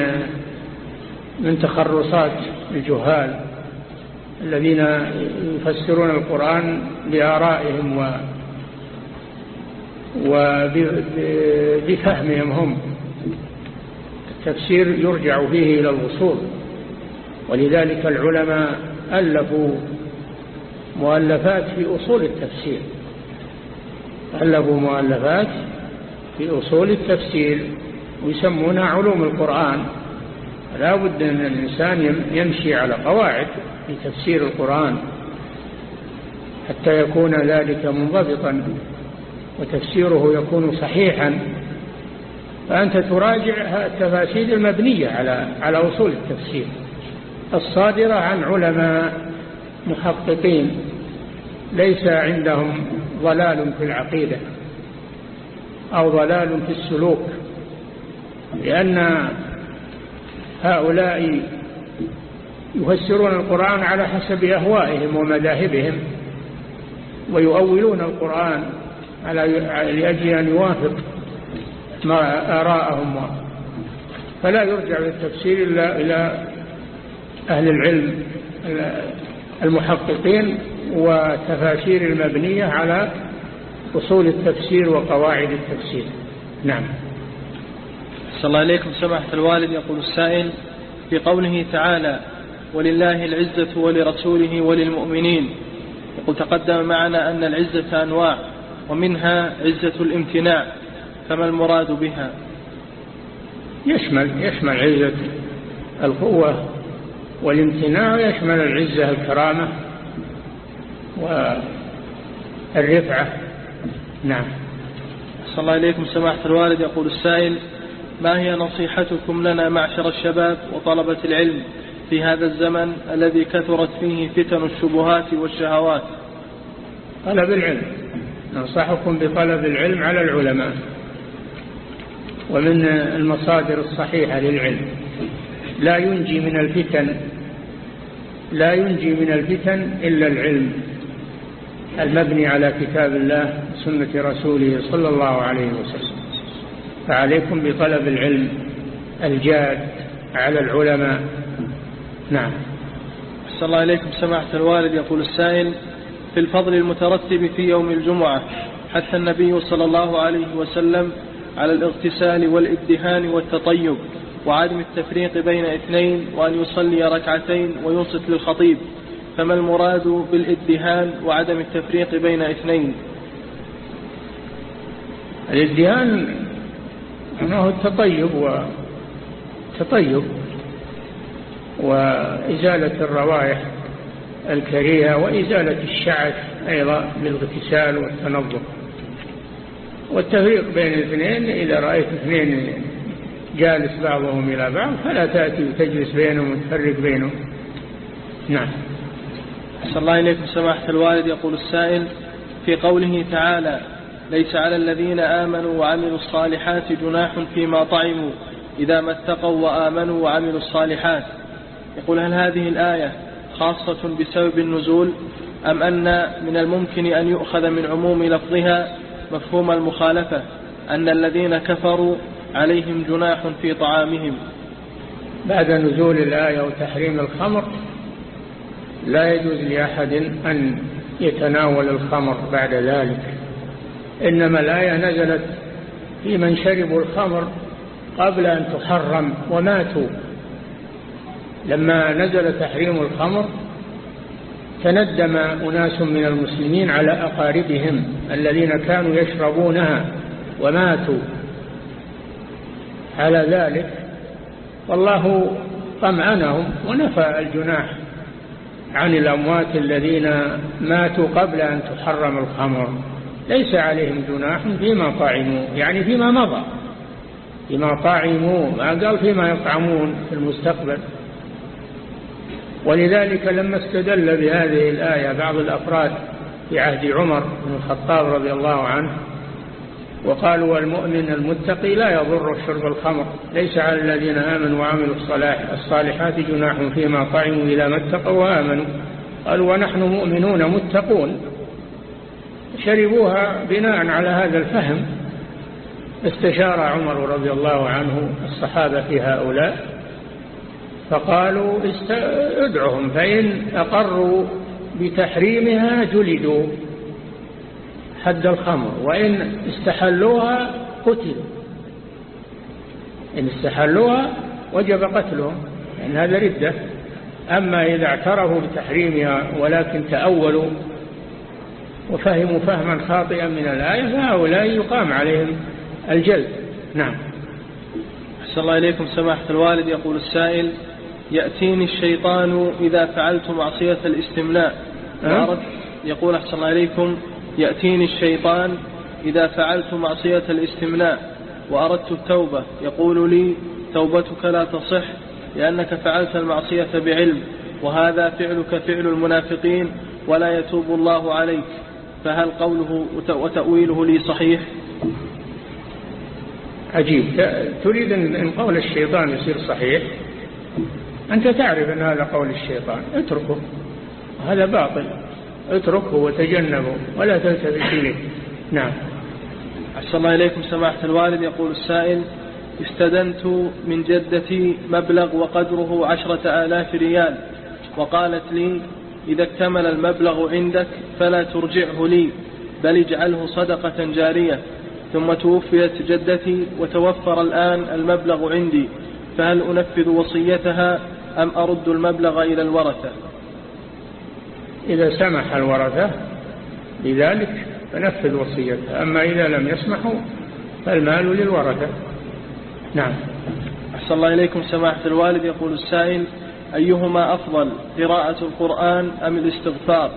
من تخرصات الجهال الذين يفسرون القرآن بآرائهم و وبفهمهم هم. التفسير يرجع فيه إلى الوصول ولذلك العلماء ألفوا مؤلفات في أصول التفسير. ألفوا مؤلفات في أصول التفسير ويسمونها علوم القرآن. لا بد أن الإنسان يمشي على قواعد. في تفسير القرآن حتى يكون ذلك منضبطا وتفسيره يكون صحيحا. فأنت تراجع التفاسير المبنية على على أصول التفسير الصادرة عن علماء محققين. ليس عندهم ضلال في العقيدة أو ضلال في السلوك لأن هؤلاء يفسرون القرآن على حسب أهوائهم ومذاهبهم ويؤولون القرآن على لأجل أن يوافق ما آراءهم. فلا يرجع للتفسير إلا إلى أهل العلم المحققين وتفاسير المبنية على أصول التفسير وقواعد التفسير. نعم. صلى الله عليكم سماحة الوالد يقول السائل في قوله تعالى ولله العزة ولرسوله وللمؤمنين. يقول تقدم معنا أن العزة أنواع ومنها عزة الامتناع فما المراد بها؟ يشمل يشمل عزة القوة والامتناع يشمل العزة الكرامة والرفعة. نعم. صلى الله عليكم. سماحة الوالد يقول السائل ما هي نصيحتكم لنا معشر الشباب وطلبة العلم؟ في هذا الزمن الذي كثرت فيه فتن الشبهات والشهوات. طلب العلم. ننصحكم بطلب العلم على العلماء ومن المصادر الصحيحة للعلم. لا ينجي من الفتن لا ينجي من الفتن إلا العلم. المبني على كتاب الله سنة رسوله صلى الله عليه وسلم. فعليكم بطلب العلم الجاد على العلماء. نعم. صلى الله عليكم سماحة الوالد يقول السائل في الفضل المترتب في يوم الجمعة حتى النبي صلى الله عليه وسلم على الاغتسال والإبدهان والتطيب وعدم التفريق بين اثنين وأن يصلي ركعتين وينصت للخطيب فما المراد بالادهان وعدم التفريق بين اثنين؟ الادهان أنه التطيب وتطيب وإزالة الروائح الكريهة وإزالة الشعث أيضا بالاغتسال والتنظف. والتفريق بين الاثنين إذا رأيت اثنين جالس بعضهم إلى بعض فلا تأتي وتجلس بينهم وتفرق بينهم. نعم. صلى الله إليكم سماحة الوالد يقول السائل في قوله تعالى ليس على الذين آمنوا وعملوا الصالحات جناح فيما طعموا إذا ما اتقوا وآمنوا وعملوا الصالحات. يقول هل هذه الآية خاصة بسبب النزول أم أن من الممكن أن يؤخذ من عموم لفظها مفهوم المخالفة أن الذين كفروا عليهم جناح في طعامهم؟ بعد نزول الآية وتحريم الخمر لا يجوز لأحد أن يتناول الخمر بعد ذلك. إنما الآية نزلت في من شربوا الخمر قبل أن تحرم وماتوا. لما نزل تحريم الخمر تندم أناس من المسلمين على أقاربهم الذين كانوا يشربونها وماتوا. على ذلك والله طمأنهم ونفى الجناح عن الأموات الذين ماتوا قبل أن تحرم الخمر. ليس عليهم جناح فيما طعموا يعني فيما مضى فيما طعموا ما قال فيما يطعمون في المستقبل. ولذلك لما استدل بهذه الآية بعض الأفراد في عهد عمر بن الخطاب رضي الله عنه وقالوا المؤمن المتقي لا يضر شرب الخمر ليس على الذين آمنوا وعملوا الصلاح الصالحات جناح فيما طعموا إلى ما اتقوا وآمنوا قالوا ونحن مؤمنون متقون شربوها بناء على هذا الفهم استشار عمر رضي الله عنه الصحابة في هؤلاء فقالوا ادعهم فإن أقروا بتحريمها جلدوا حد الخمر وإن استحلوها قتلوا. إن استحلوها وجب قتلهم لأن هذا ردة. أما إذا اعترفوا بتحريمها ولكن تأولوا وفهموا فهما خاطئا من الآية فهؤلاء يقام عليهم الجلد. نعم. أحسن الله إليكم سماحة الوالد يقول السائل يأتيني الشيطان إذا فعلت معصية الاستملاء يقول أحسن الله إليكم يأتيني الشيطان إذا فعلت معصية الاستملاء وأردت التوبة. يقول لي توبتك لا تصح لأنك فعلت المعصية بعلم وهذا فعلك فعل المنافقين ولا يتوب الله عليك. فهل قوله وتأويله لي صحيح؟ عجيب. تريد أن قول الشيطان يصير صحيح؟ أنت تعرف أن هذا قول الشيطان اتركه. هذا باطل. اتركه وتجنبه ولا تلتفت إليه. نعم. أحسن الله إليكم سماحة الوالد. يقول السائل استدنت من جدتي مبلغ وقدره عشرة آلاف ريال وقالت لي إذا اكتمل المبلغ عندك فلا ترجعه لي بل اجعله صدقة جارية. ثم توفيت جدتي وتوفر الآن المبلغ عندي فهل أنفذ وصيتها أم أرد المبلغ إلى الورثة؟ إذا سمح الورثة بذلك فنفذ وصيتها. أما إذا لم يسمحوا فالمال للورثة. نعم. أحسن الله إليكم سماحة الوالد. يقول السائل أيهما أفضل قراءة القرآن أم الاستغفار؟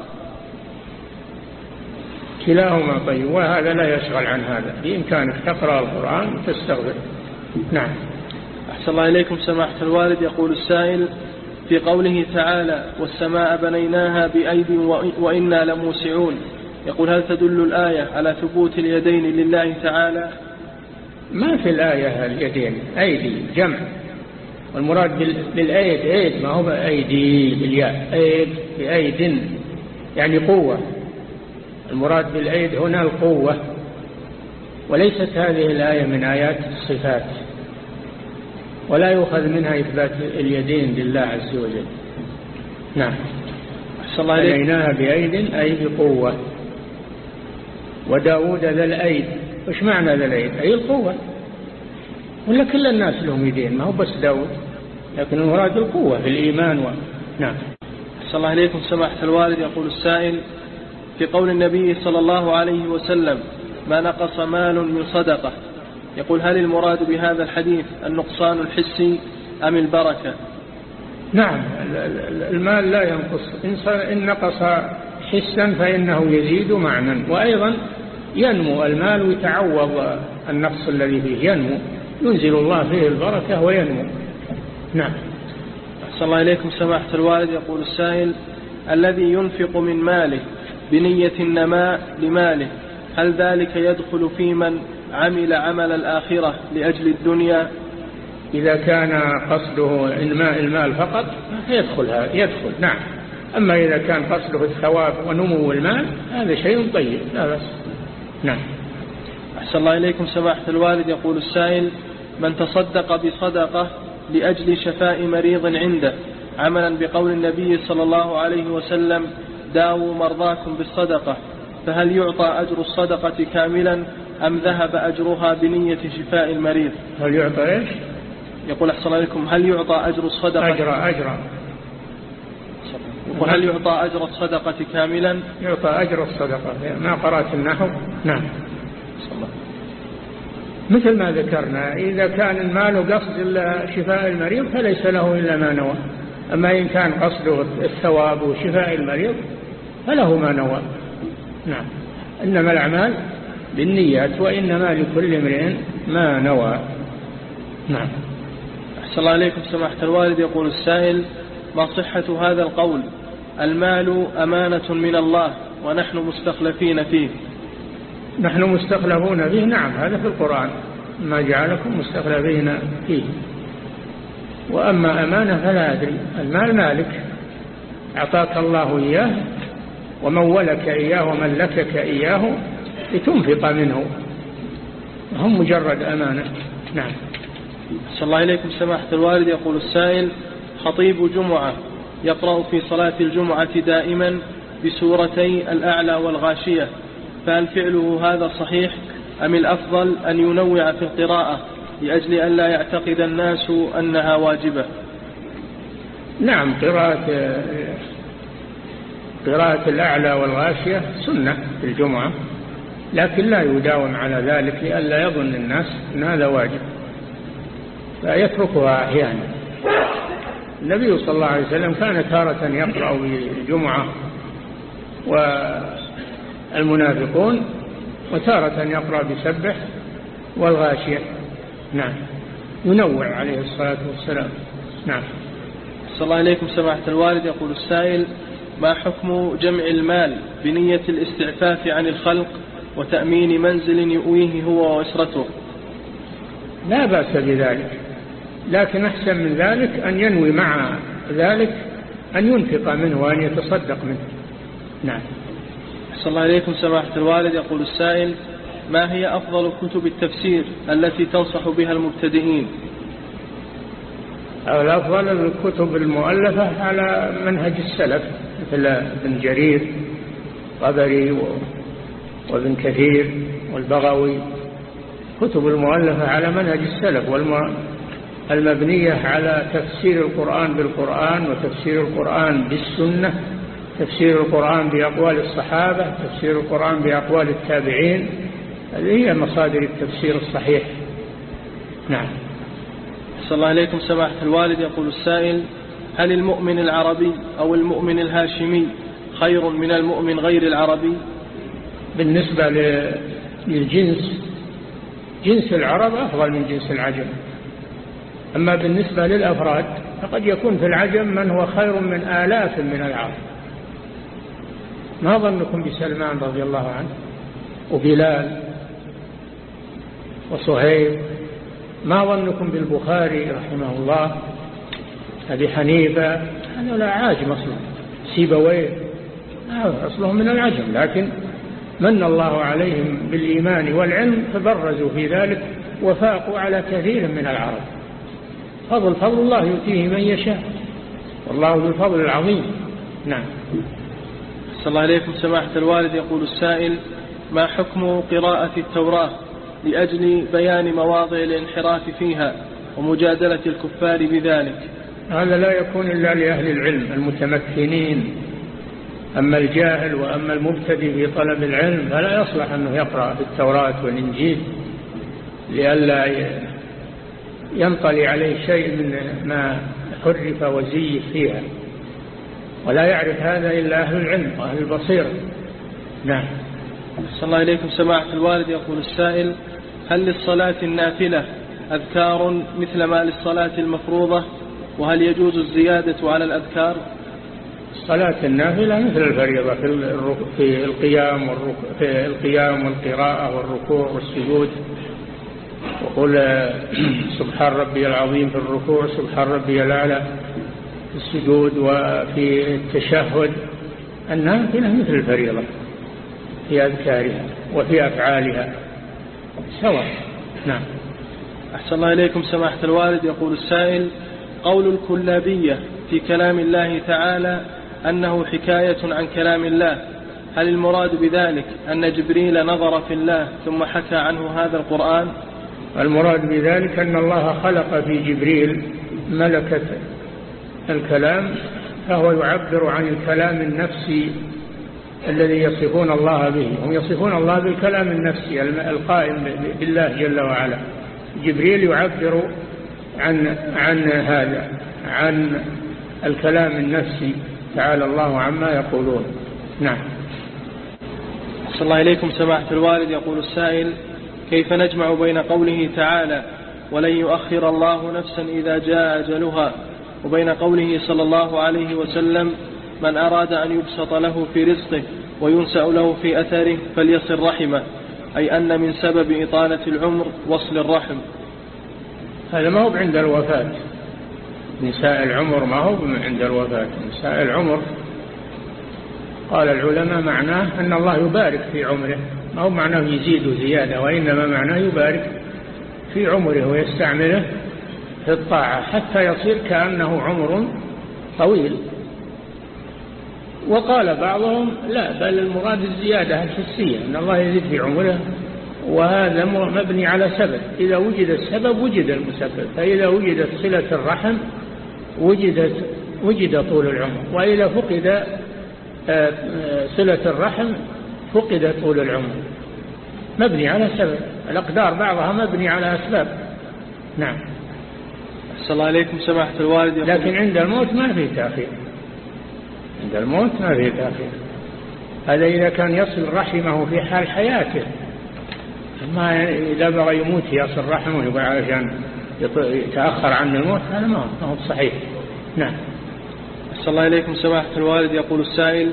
كلاهما طيب وهذا لا يشغل عن هذا. بإمكانك تقرأ القرآن وتستغفر. نعم. أحسن الله إليكم سماحة الوالد. يقول السائل في قوله تعالى والسماء بنيناها بأيد وإنا لموسعون. يقول هل تدل الآية على ثبوت اليدين لله تعالى؟ ما في الآية اليدين أيدي جمع. والمراد بالأيد أيد ما هو بأيدي بالياء أيد بأيد يعني قوة. المراد بالأيد هنا القوة. وليست هذه الآية من آيات الصفات. ولا يؤخذ منها إثبات اليدين لله عز وجل. نعم. بنيناها بأيد أي بقوة. وداود ذا الأيد. وش معنى ذا الأيد؟ أي القوة. ولا كل الناس لهم يدين ما هو بس داود. لكن المراد القوة في الإيمان و... نعم. صلى الله عليكم سماحة الوالد يقول السائل في قول النبي صلى الله عليه وسلم ما نقص مال من صدقة يقول هل المراد بهذا الحديث النقصان الحسي أم البركة؟ نعم المال لا ينقص. إن نقص حسا فإنه يزيد معنى وأيضا ينمو المال ويتعوض النقص الذي فيه ينمو. ينزل الله فيه البركة وينمو. نعم. أحسن الله إليكم. سماحة الوالد يقول السائل الذي ينفق من ماله بنية النماء لماله هل ذلك يدخل في من عمل عمل الآخرة لأجل الدنيا. إذا كان قصده إنماء المال فقط يدخل يدخل نعم. أما إذا كان قصده الثواب ونمو المال هذا شيء طيب لا بس نعم. أحسن الله إليكم. سماحة الوالد يقول السائل من تصدق بصدقة لأجل شفاء مريض عنده عملا بقول النبي صلى الله عليه وسلم داووا مرضاكم بالصدقة فهل يعطى أجر الصدقة كاملا أم ذهب أجرها بنية شفاء المريض؟ هل يعطى إيش؟ يقول أحسن عليكم هل يعطى أجر الصدقة؟ أجر أجر وهل يعطى أجر الصدقة كاملا؟ يعطى أجر الصدقة. ما قرأت النحو؟ نعم. مثل ما ذكرنا إذا كان المال قصد إلا شفاء المريض فليس له إلا ما نوى. أما إن كان قصده الثواب وشفاء المريض فله ما نوى. نعم. إنما الأعمال بالنيات وإنما لكل امرئ ما نوى. نعم. أحسن الله عليكم سماحة الوالد. يقول السائل ما صحة هذا القول؟ المال أمانة من الله ونحن مستخلفين فيه. نحن مستخلفون فيه نعم هذا في القرآن. ما جعلكم مستخلفين فيه. وأما أمانة فلا أدري. المال مالك. أعطاك الله إياه ومولك إياه وملكك إياه لتنفق منه. هم مجرد أمانة. نعم. صلى الله إليكم سماحة الوالد. يقول السائل خطيب جمعة يقرأ في صلاة الجمعة دائما بسورتي الأعلى والغاشية فهل فعله هذا صحيح؟ أم الأفضل أن ينوع في القراءة لأجل أن لا يعتقد الناس أنها واجبة؟ نعم قراءة قراءة الأعلى والغاشية سنة في الجمعة. لكن لا يداوم على ذلك لئلا يظن الناس أن هذا واجب. فيتركها أحيانا. النبي صلى الله عليه وسلم كان تارة يقرأ بالجمعة والمنافقون وتارة يقرأ بسبح والغاشية. نعم. ينوع عليه الصلاة والسلام. نعم. صلى الله عليكم سماحة الوالد. يقول السائل ما حكم جمع المال بنية الاستعفاف عن الخلق وتأمين منزل يؤويه هو وأسرته. لا بأس بذلك لكن أحسن من ذلك أن ينوي مع ذلك أن ينفق منه وأن يتصدق منه. نعم. صلى الله عليكم سماحة الوالد. يقول السائل ما هي أفضل كتب التفسير التي تنصح بها المبتدئين؟ الأفضل الكتب المؤلفة على منهج السلف مثل ابن جرير طبري وابن كثير والبغوي كتب المؤلفة على منهج السلف المبنية على تفسير القرآن بالقرآن وتفسير القرآن بالسنة تفسير القرآن بأقوال الصحابة تفسير القرآن بأقوال التابعين. هذه هي مصادر التفسير الصحيح. نعم. صلى الله عليكم سماحة الوالد. يقول السائل هل المؤمن العربي أو المؤمن الهاشمي خير من المؤمن غير العربي؟ بالنسبة للجنس جنس العرب أفضل من جنس العجم. أما بالنسبة للأفراد فقد يكون في العجم من هو خير من آلاف من العرب. ما ظنكم بسلمان رضي الله عنه؟ وبلال وصهيب؟ ما ظنكم بالبخاري رحمه الله؟ أبي حنيفة؟ هذا لا عاجم أصلا. سيبويه؟ أصلهم من العجم لكن من الله عليهم بالإيمان والعلم فبرزوا في ذلك وفاقوا على كثير من العرب. فضل فضل الله يؤتيه من يشاء. والله ذو الفضل العظيم. نعم. صلى الله عليكم سماحة الوالد. يقول السائل ما حكم قراءة التوراة لأجل بيان مواضع الانحراف فيها ومجادلة الكفار بذلك؟ هذا لا يكون إلا لأهل العلم المتمكنين. أما الجاهل وأما المبتدئ في طلب العلم فلا يصلح أنه يقرأ في التوراة والإنجيل لئلا ينطلي عليه شيء من ما حرف وزيف فيها. ولا يعرف هذا إلا أهل العلم وأهل البصيرة. نعم. صلى الله إليكم سماحة الوالد. يقول السائل هل للصلاة النافلة أذكار مثل ما للصلاة المفروضة؟ وهل يجوز الزيادة على الأذكار؟ صلاة النافلة مثل الفريضة في القيام في القيام والقراءة والركوع والسجود. وقل سبحان ربي العظيم في الركوع سبحان ربي الأعلى في السجود وفي التشهد. النافلة مثل الفريضة في أذكارها وفي أفعالها. سواء. نعم. أحسن الله إليكم سماحة الوالد. يقول السائل قول الكلابية في كلام الله تعالى أنه حكاية عن كلام الله. هل المراد بذلك أن جبريل نظر في الله ثم حكى عنه هذا القرآن؟ المراد بذلك أن الله خلق في جبريل ملكة الكلام فهو يعبر عن الكلام النفسي الذي يصفون الله به. هم يصفون الله بالكلام النفسي القائم بالله جل وعلا. جبريل يعبر عن عن هذا عن الكلام النفسي. تعالى الله عما يقولون. نعم. صلى الله إليكم سماحة الوالد. يقول السائل كيف نجمع بين قوله تعالى ولن يؤخر الله نفسا إذا جاء أجلها وبين قوله صلى الله عليه وسلم من أراد أن يبسط له في رزقه وينسأ له في أثره فليصل رحمه أي أن من سبب إطالة العمر وصل الرحم. هذا ما هو عند الوفاة. نساء العمر ما هو عند الوفاة نساء العمر. قال العلماء معناه أن الله يبارك في عمره ما هو معناه يزيد زيادة وإنما معناه يبارك في عمره ويستعمله في الطاعة حتى يصير كأنه عمر طويل. وقال بعضهم لا بل المراد الزيادة الحسية أن الله يزيد في عمره وهذا مبني على سبب إذا وجد السبب وجد المسبب فإذا وجدت صلة الرحم وجدت وجد طول العمر. وإذا فقد آه، آه، صلة الرحم فقد طول العمر. مبني على سبب. الأقدار بعضها مبني على أسباب. نعم. صلى الله عليكم سماحة الوالد. لكن عند الموت ما في تأخير. عند الموت ما في تأخير. هذا إذا كان يصل رحمه في حال حياته. ما إذا بغى يموت يصل رحمه يقول علشان يتأخر عن الموت هذا ما هو صحيح. نعم. صلى الله عليكم سماحة الوالد. يقول السائل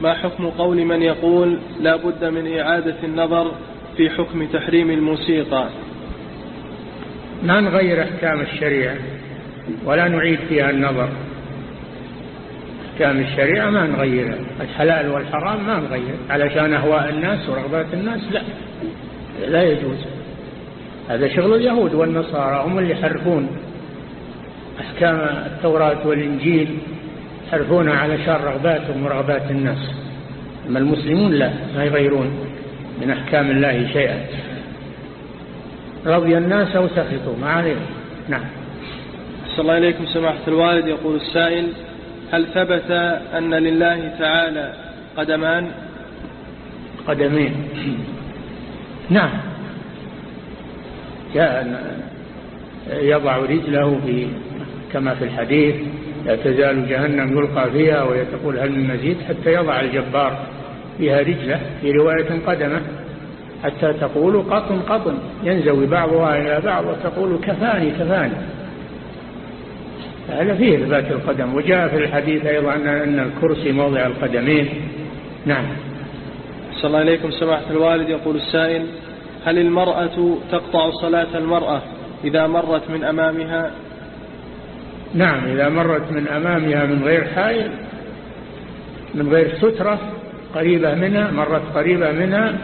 ما حكم قول من يقول لا بد من إعادة النظر في حكم تحريم الموسيقى؟ ما نغير أحكام الشريعة ولا نعيد فيها النظر. أحكام الشريعة ما نغيرها. الحلال والحرام ما نغير علشان أهواء الناس ورغبات الناس لا لا يجوز. هذا شغل اليهود والنصارى هم اللي يحرفون أحكام التوراة والإنجيل يحرفونها علشان رغباتهم ورغبات الناس. أما المسلمون لا ما يغيرون من أحكام الله شيئا. رضي الناس أو سخطوا ما عليهم. نعم. صلى الله عليكم سماحة الوالد. يقول السائل هل ثبت أن لله تعالى قدمان؟ قدمين. نعم. جاء يضع رجله في كما في الحديث لا تزال جهنم يلقى فيها ويتقول هل من مزيد؟ حتى يضع الجبار فيها رجله في رواية قدمة حتى تقول قطن قطن ينزوي بعضها إلى بعض وتقول كفاني كفاني. هذا فيه إثبات القدم وجاء في الحديث أيضا أن الكرسي موضع القدمين. نعم. صلى الله عليكم سماحة الوالد يقول السائل هل المرأة تقطع صلاة المرأة إذا مرت من أمامها؟ نعم إذا مرت من أمامها من غير حائل من غير سترة قريبة منها مرت قريبة منها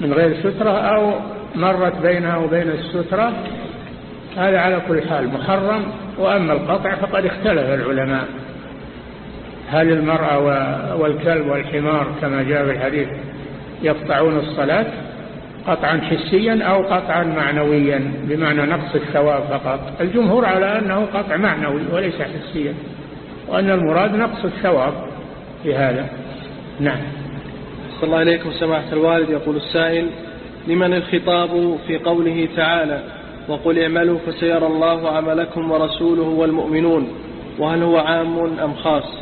من غير سترة أو مرت بينها وبين السترة هذا على كل حال محرم. وأما القطع فقد اختلف العلماء. هل المرأة والكلب والحمار كما جاء في الحديث يقطعون الصلاة؟ قطعا حسيا أو قطعا معنويا بمعنى نقص الثواب فقط. الجمهور على أنه قطع معنوي وليس حسيا وأن المراد نقص الثواب في هذا. نعم. صلى الله عليكم سماحة الوالد. يقول السائل لمن الخطاب في قوله تعالى وقل اعملوا فسيرى الله عملكم ورسوله والمؤمنون وهل هو عام أم خاص؟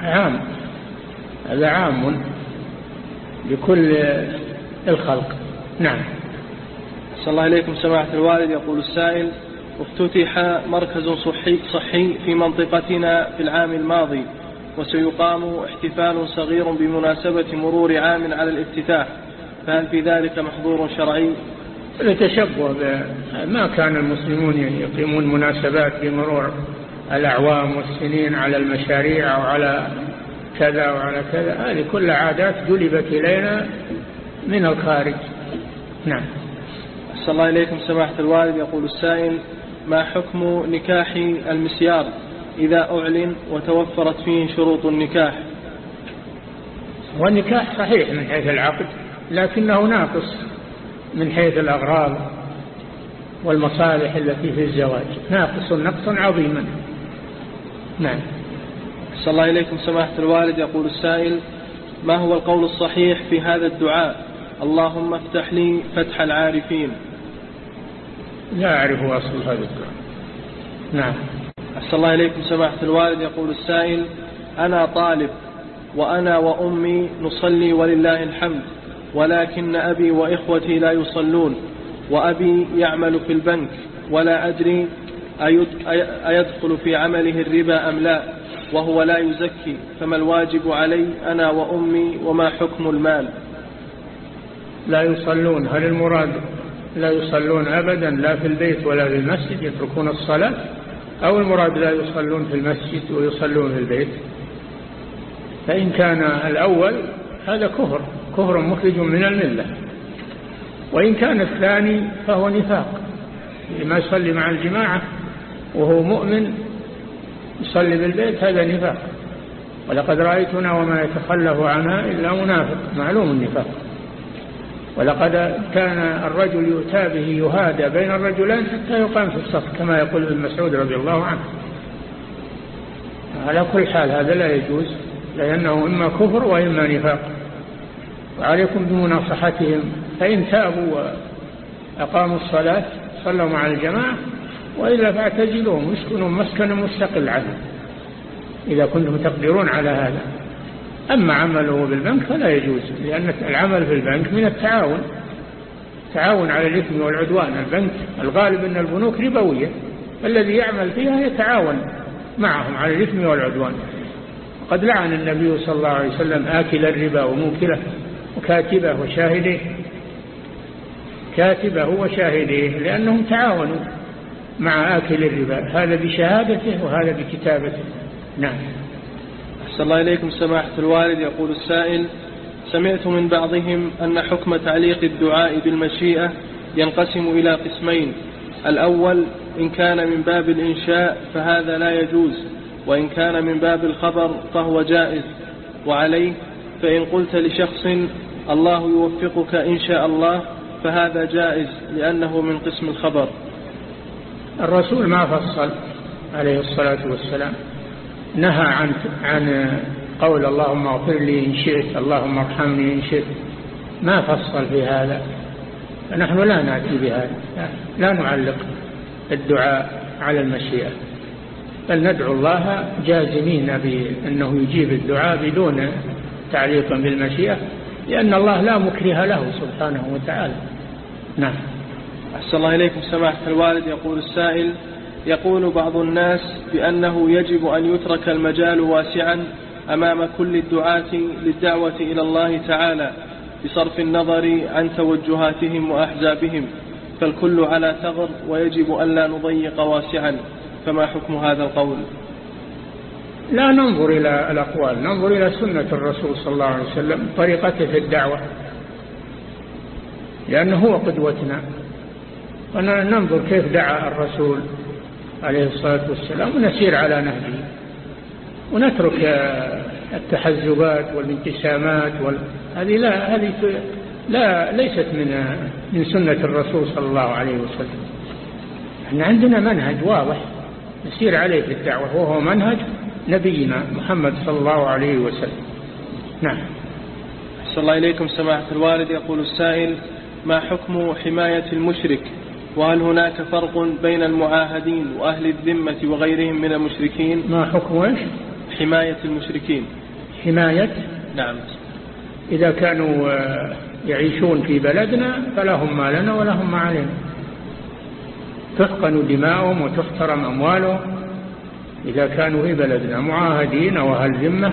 عام. هذا عام لكل الخلق. نعم. صلى الله عليكم سماحة الوالد. يقول السائل افتتح مركز صحي, صحي في منطقتنا في العام الماضي وسيقام احتفال صغير بمناسبة مرور عام على الافتتاح فهل في ذلك محظور شرعي؟ لتشبه ما كان المسلمون يقيمون مناسبات بمرور الأعوام والسنين على المشاريع وعلى كذا وعلى كذا. هذه كل عادات جلبت إلينا من الخارج. نعم. صلى الله إليكم سماحة الوالد. يقول السائل ما حكم نكاح المسيار إذا أعلن وتوفرت فيه شروط النكاح؟ والنكاح صحيح من حيث العقد لكنه ناقص من حيث الأغراض والمصالح التي في الزواج. ناقص نقصا عظيما. نعم. صلى الله إليكم سماحة الوالد. يقول السائل ما هو القول الصحيح في هذا الدعاء؟ اللهم افتح لي فتح العارفين. لا أعرف أصل هذا الدعاء. نعم. أحسن الله إليكم سماحة الوالد. يقول السائل أنا طالب وأنا وأمي نصلي ولله الحمد ولكن أبي وإخوتي لا يصلون وأبي يعمل في البنك ولا أدري أيدخل في عمله الربا أم لا وهو لا يزكي فما الواجب علي أنا وأمي وما حكم المال؟ لا يصلون هل المراد لا يصلون أبدا لا في البيت ولا في المسجد يتركون الصلاة؟ أو المراد لا يصلون في المسجد ويصلون في البيت؟ فإن كان الأول هذا كفر كفر مخرج من الملة. وإن كان الثاني فهو نفاق لما يصلي مع الجماعة وهو مؤمن يصلي بالبيت هذا نفاق. ولقد رأيتنا وما يتخلف عنها إلا منافق معلوم النفاق. ولقد كان الرجل يؤتى به يهادى بين الرجلين حتى يقام في الصف كما يقول ابن مسعود رضي الله عنه. على كل حال هذا لا يجوز لأنه إما كفر وإما نفاق. وعليكم بمناصحتهم فإن تابوا وأقاموا الصلاة صلوا مع الجماعة وإلا فاعتزلوهم يسكنوا مسكنا مستقل عنه إذا كنتم تقدرون على هذا. أما عمله بالبنك فلا يجوز لأن العمل في البنك من التعاون تعاون على الإثم والعدوان. البنك الغالب أن البنوك ربوية الذي يعمل فيها يتعاون معهم على الإثم والعدوان. قد لعن النبي صلى الله عليه وسلم آكل الربا وموكله وكاتبه وشاهديه كاتبه وشاهديه لأنهم تعاونوا مع آكل الربا هذا بشهادته وهذا بكتابته. نعم. أحسن الله إليكم سماحة الوالد. يقول السائل سمعت من بعضهم أن حكم تعليق الدعاء بالمشيئة ينقسم إلى قسمين. الأول إن كان من باب الإنشاء فهذا لا يجوز وإن كان من باب الخبر فهو جائز. وعليه فإن قلت لشخص الله يوفقك إن شاء الله فهذا جائز لأنه من قسم الخبر. الرسول ما فصل عليه الصلاة والسلام نهى عن عن قول اللهم اغفر لي إن شئت اللهم ارحمني إن شئت. ما فصل في هذا. فنحن لا نأتي بهذا. لا نعلق الدعاء على المشيئة. بل ندعو الله جازمين بأنه يجيب الدعاء بدون تعليق بالمشيئة لأن الله لا مكره له سبحانه وتعالى. نعم. أحسن الله إليكم سماحة الوالد. يقول السائل يقول بعض الناس بأنه يجب أن يترك المجال واسعا أمام كل الدعاة للدعوة إلى الله تعالى بصرف النظر عن توجهاتهم وأحزابهم فالكل على ثغر ويجب أن لا نضيق واسعا. فما حكم هذا القول؟ لا ننظر إلى الأقوال ننظر إلى سنة الرسول صلى الله عليه وسلم طريقته في الدعوة لأنه هو قدوتنا. وننظر كيف دعا الرسول. عليه الصلاة والسلام ونسير على نهجه. ونترك التحزبات والانقسامات وال... هذه لا هذه لا ليست من من سنة الرسول صلى الله عليه وسلم. إحنا عندنا منهج واضح نسير عليه في الدعوة وهو منهج نبينا محمد صلى الله عليه وسلم. نعم. صلى الله إليكم سماحة الوالد. يقول السائل ما حكم حماية المشرك؟ وهل هناك فرق بين المعاهدين وأهل الذمة وغيرهم من المشركين. ما حكم إيش؟ حماية المشركين. حماية؟ نعم. إذا كانوا آه، يعيشون في بلدنا فلهم ما لنا ولهم ما علينا تحقن دماؤهم وتحترم أموالهم. إذا كانوا في بلدنا معاهدين أو أهل ذمة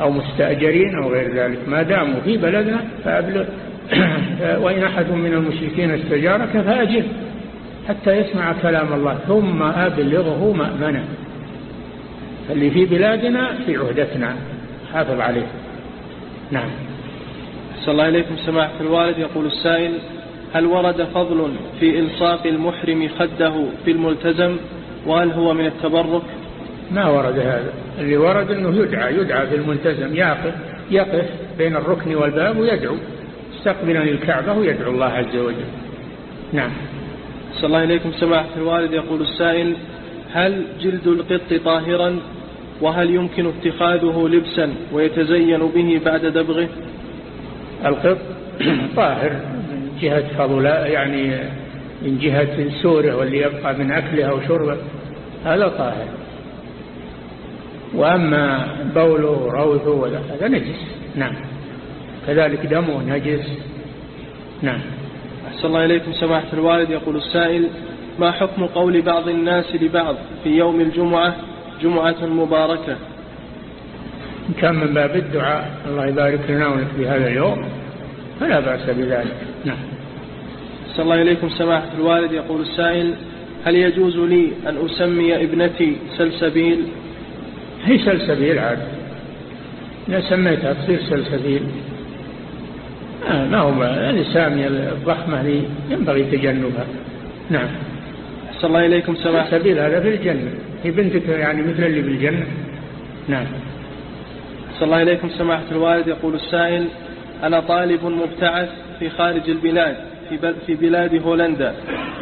أو مستأجرين أو غير ذلك ما داموا في بلدنا فأبلغ وإن أحد من المشركين استجارك فأجر حتى يسمع كلام الله ثم أبلغه مأمنة. اللي في بلادنا في عهدتنا. حافظ عليه. نعم. صلى الله إليكم. سماحة الوالد يقول السائل هل ورد فضل في إلصاق المحرم خده في الملتزم؟ وهل هو من التبرك؟ ما ورد هذا. اللي ورد أنه يدعى يدعى في الملتزم يقف يقف بين الركن والباب ويدعو. مستقبلا الكعبة ويدعو الله عز وجل. نعم. صلى الله إليكم سماحة الوالد. يقول السائل هل جلد القط طاهرا؟ وهل يمكن اتخاذه لبسا ويتزين به بعد دبغه؟ القط طاهر من جهة فضلاء يعني من جهة سوره واللي يبقى من أكلها وشربه هذا طاهر. وأما بوله وروثه هذا نجس. نعم. كذلك دمه نجس نعم. أحسن الله إليكم سماحة الوالد. يقول السائل ما حكم قول بعض الناس لبعض في يوم الجمعة جمعة مباركة؟ إن كان من باب الدعاء الله يبارك لنا ولك في هذا اليوم فلا بأس بذلك. نعم. أحسن الله إليكم سماحة الوالد. يقول السائل هل يجوز لي أن أسمي ابنتي سلسبيل؟ هي سلسبيل عاد. إذا سميتها تصير سلسبيل. ما هو الأسامي الضخمة لي ينبغي تجنبها. نعم. أحسن الله إليكم سماحة سبيل هذا في الجنة. هي بنتك يعني مثل اللي في الجنة. نعم. أحسن الله إليكم سماحة الوالد. يقول السائل أنا طالب مبتعث في خارج البلاد في, في بلاد هولندا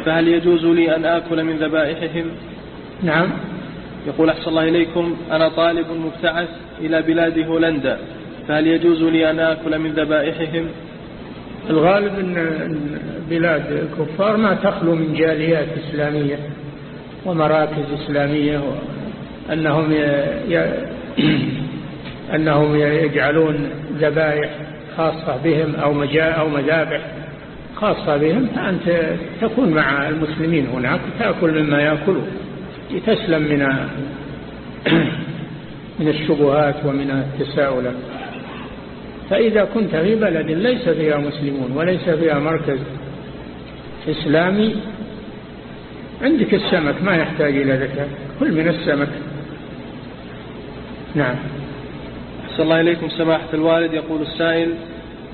فهل يجوز لي أن آكل من ذبائحهم؟ نعم. يقول أحسن الله إليكم أنا طالب مبتعث إلى بلاد هولندا فهل يجوز لي أن آكل من ذبائحهم؟ الغالب أن بلاد الكفار ما تخلو من جاليات إسلامية ومراكز إسلامية أنهم. أنهم يجعلون ذبائح خاصة بهم أو مجاء أو مذابح خاصة بهم فأنت تكون مع المسلمين هناك تأكل مما يأكلون لتسلم من من الشبهات ومن التساؤلات فإذا كنت في بلد ليس فيها مسلمون وليس فيها مركز إسلامي عندك السمك ما يحتاج إلى ذكاء كل من السمك. نعم. أحسن الله إليكم سماحة الوالد. يقول السائل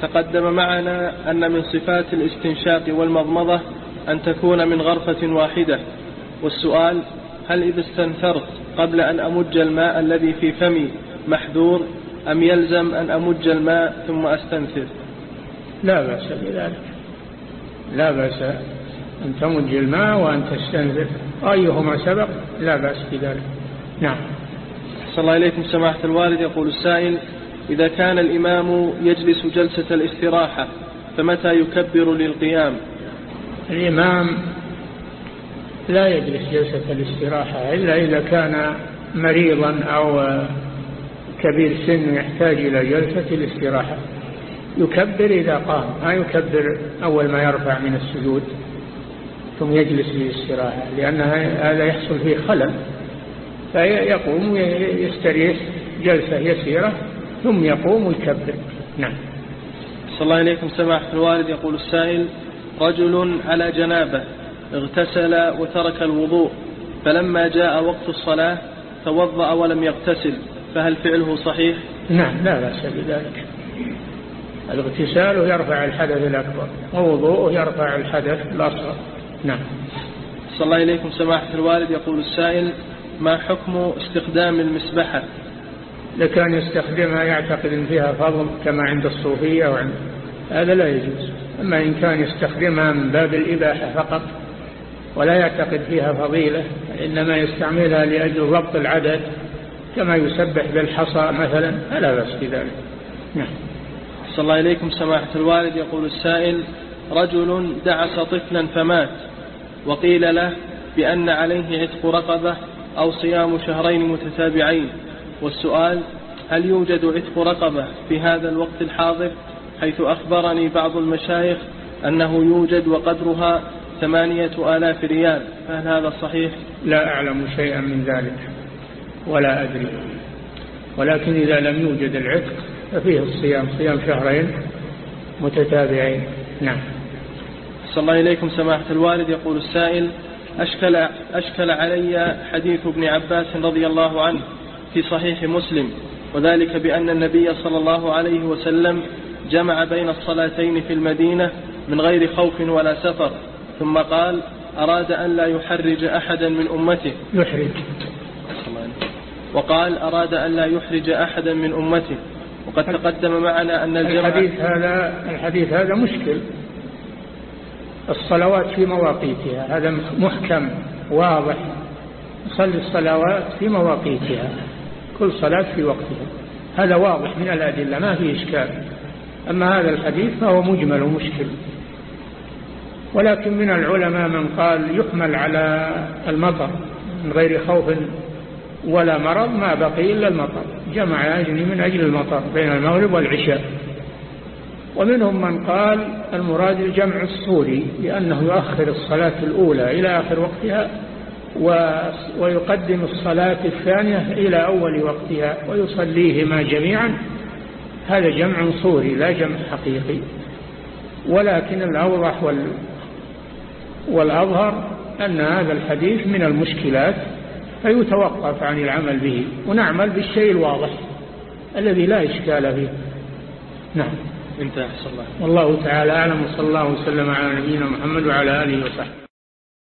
تقدم معنا أن من صفات الاستنشاق والمضمضة أن تكون من غرفة واحدة. والسؤال هل إذا استنثرت قبل أن أمج الماء الذي في فمي محذور؟ أم يلزم أن أمج الماء ثم أستنثر؟ لا بأس بذلك. لا بأس أن تمج الماء وأن تستنثر. أيهما سبق؟ لا بأس بذلك. نعم. صلى الله إليكم سماحة الوالد. يقول السائل إذا كان الإمام يجلس جلسة الاستراحة فمتى يكبر للقيام؟ الإمام لا يجلس جلسة الاستراحة إلا إذا كان مريضا أو كبير سن يحتاج إلى جلسة الاستراحة. يكبر إذا قام ما يكبر أول ما يرفع من السجود ثم يجلس للاستراحة لأن هذا يحصل فيه خلل. فيقوم يستريح جلسة يسيرة ثم يقوم ويكبر. نعم. صلى الله عليكم سماحة الوالد. يقول السائل رجل على جنابة اغتسل وترك الوضوء فلما جاء وقت الصلاة توضأ ولم يغتسل. فهل فعله صحيح؟ نعم لا بأس بذلك. الاغتسال يرفع الحدث الأكبر ووضوءه يرفع الحدث الأصغر. نعم. صلى الله إليكم سماحة الوالد. يقول السائل ما حكم استخدام المسبحة؟ إذا كان يستخدمها يعتقد إن فيها فضل كما عند الصوفية وعند هذا لا يجوز. أما إن كان يستخدمها من باب الإباحة فقط ولا يعتقد فيها فضيلة إنما يستعملها لأجل ضبط العدد كما يسبح بالحصى مثلا فلا بأس بذلك. نعم. صلى الله إليكم سماحة الوالد. يقول السائل رجل دعس طفلا فمات وقيل له بأن عليه عتق رقبة أو صيام شهرين متتابعين. والسؤال هل يوجد عتق رقبة في هذا الوقت الحاضر؟ حيث أخبرني بعض المشايخ أنه يوجد وقدرها ثمانية آلاف ريال. فهل هذا صحيح؟ لا أعلم شيئا من ذلك. ولا أدري. ولكن إذا لم يوجد العتق ففيه الصيام صيام شهرين متتابعين. نعم. صلى الله إليكم سماحة الوالد. يقول السائل أشكل, أشكل علي حديث ابن عباس رضي الله عنه في صحيح مسلم وذلك بأن النبي صلى الله عليه وسلم جمع بين الصلاتين في المدينة من غير خوف ولا سفر ثم قال أراد أن لا يحرج أحدا من أمته. يحرج. وقال أراد أن لا يحرج أحدا من أمته. وقد تقدم معنا أن الجمع الحديث هذا الحديث هذا مشكل. الصلوات في مواقيتها. هذا محكم واضح. صلي الصلوات في مواقيتها. كل صلاة في وقتها. هذا واضح من الأدلة ما في إشكال. أما هذا الحديث فهو مجمل ومشكل. ولكن من العلماء من قال يحمل على المطر من غير خوف ولا مرض ما بقي إلا المطر. جمع أجني من أجل المطر بين المغرب والعشاء. ومنهم من قال المراد الجمع الصوري لأنه يؤخر الصلاة الأولى إلى آخر وقتها ويقدم الصلاة الثانية إلى أول وقتها ويصليهما جميعا. هذا جمع صوري لا جمع حقيقي. ولكن الأوضح وال والأظهر أن هذا الحديث من المشكلات فيتوقف عن العمل به ونعمل بالشيء الواضح الذي لا إشكال فيه. نعم. انتهى صلى الله والله تعالى أعلم وصلى الله وسلم على نبينا محمد وعلى آله وصحبه.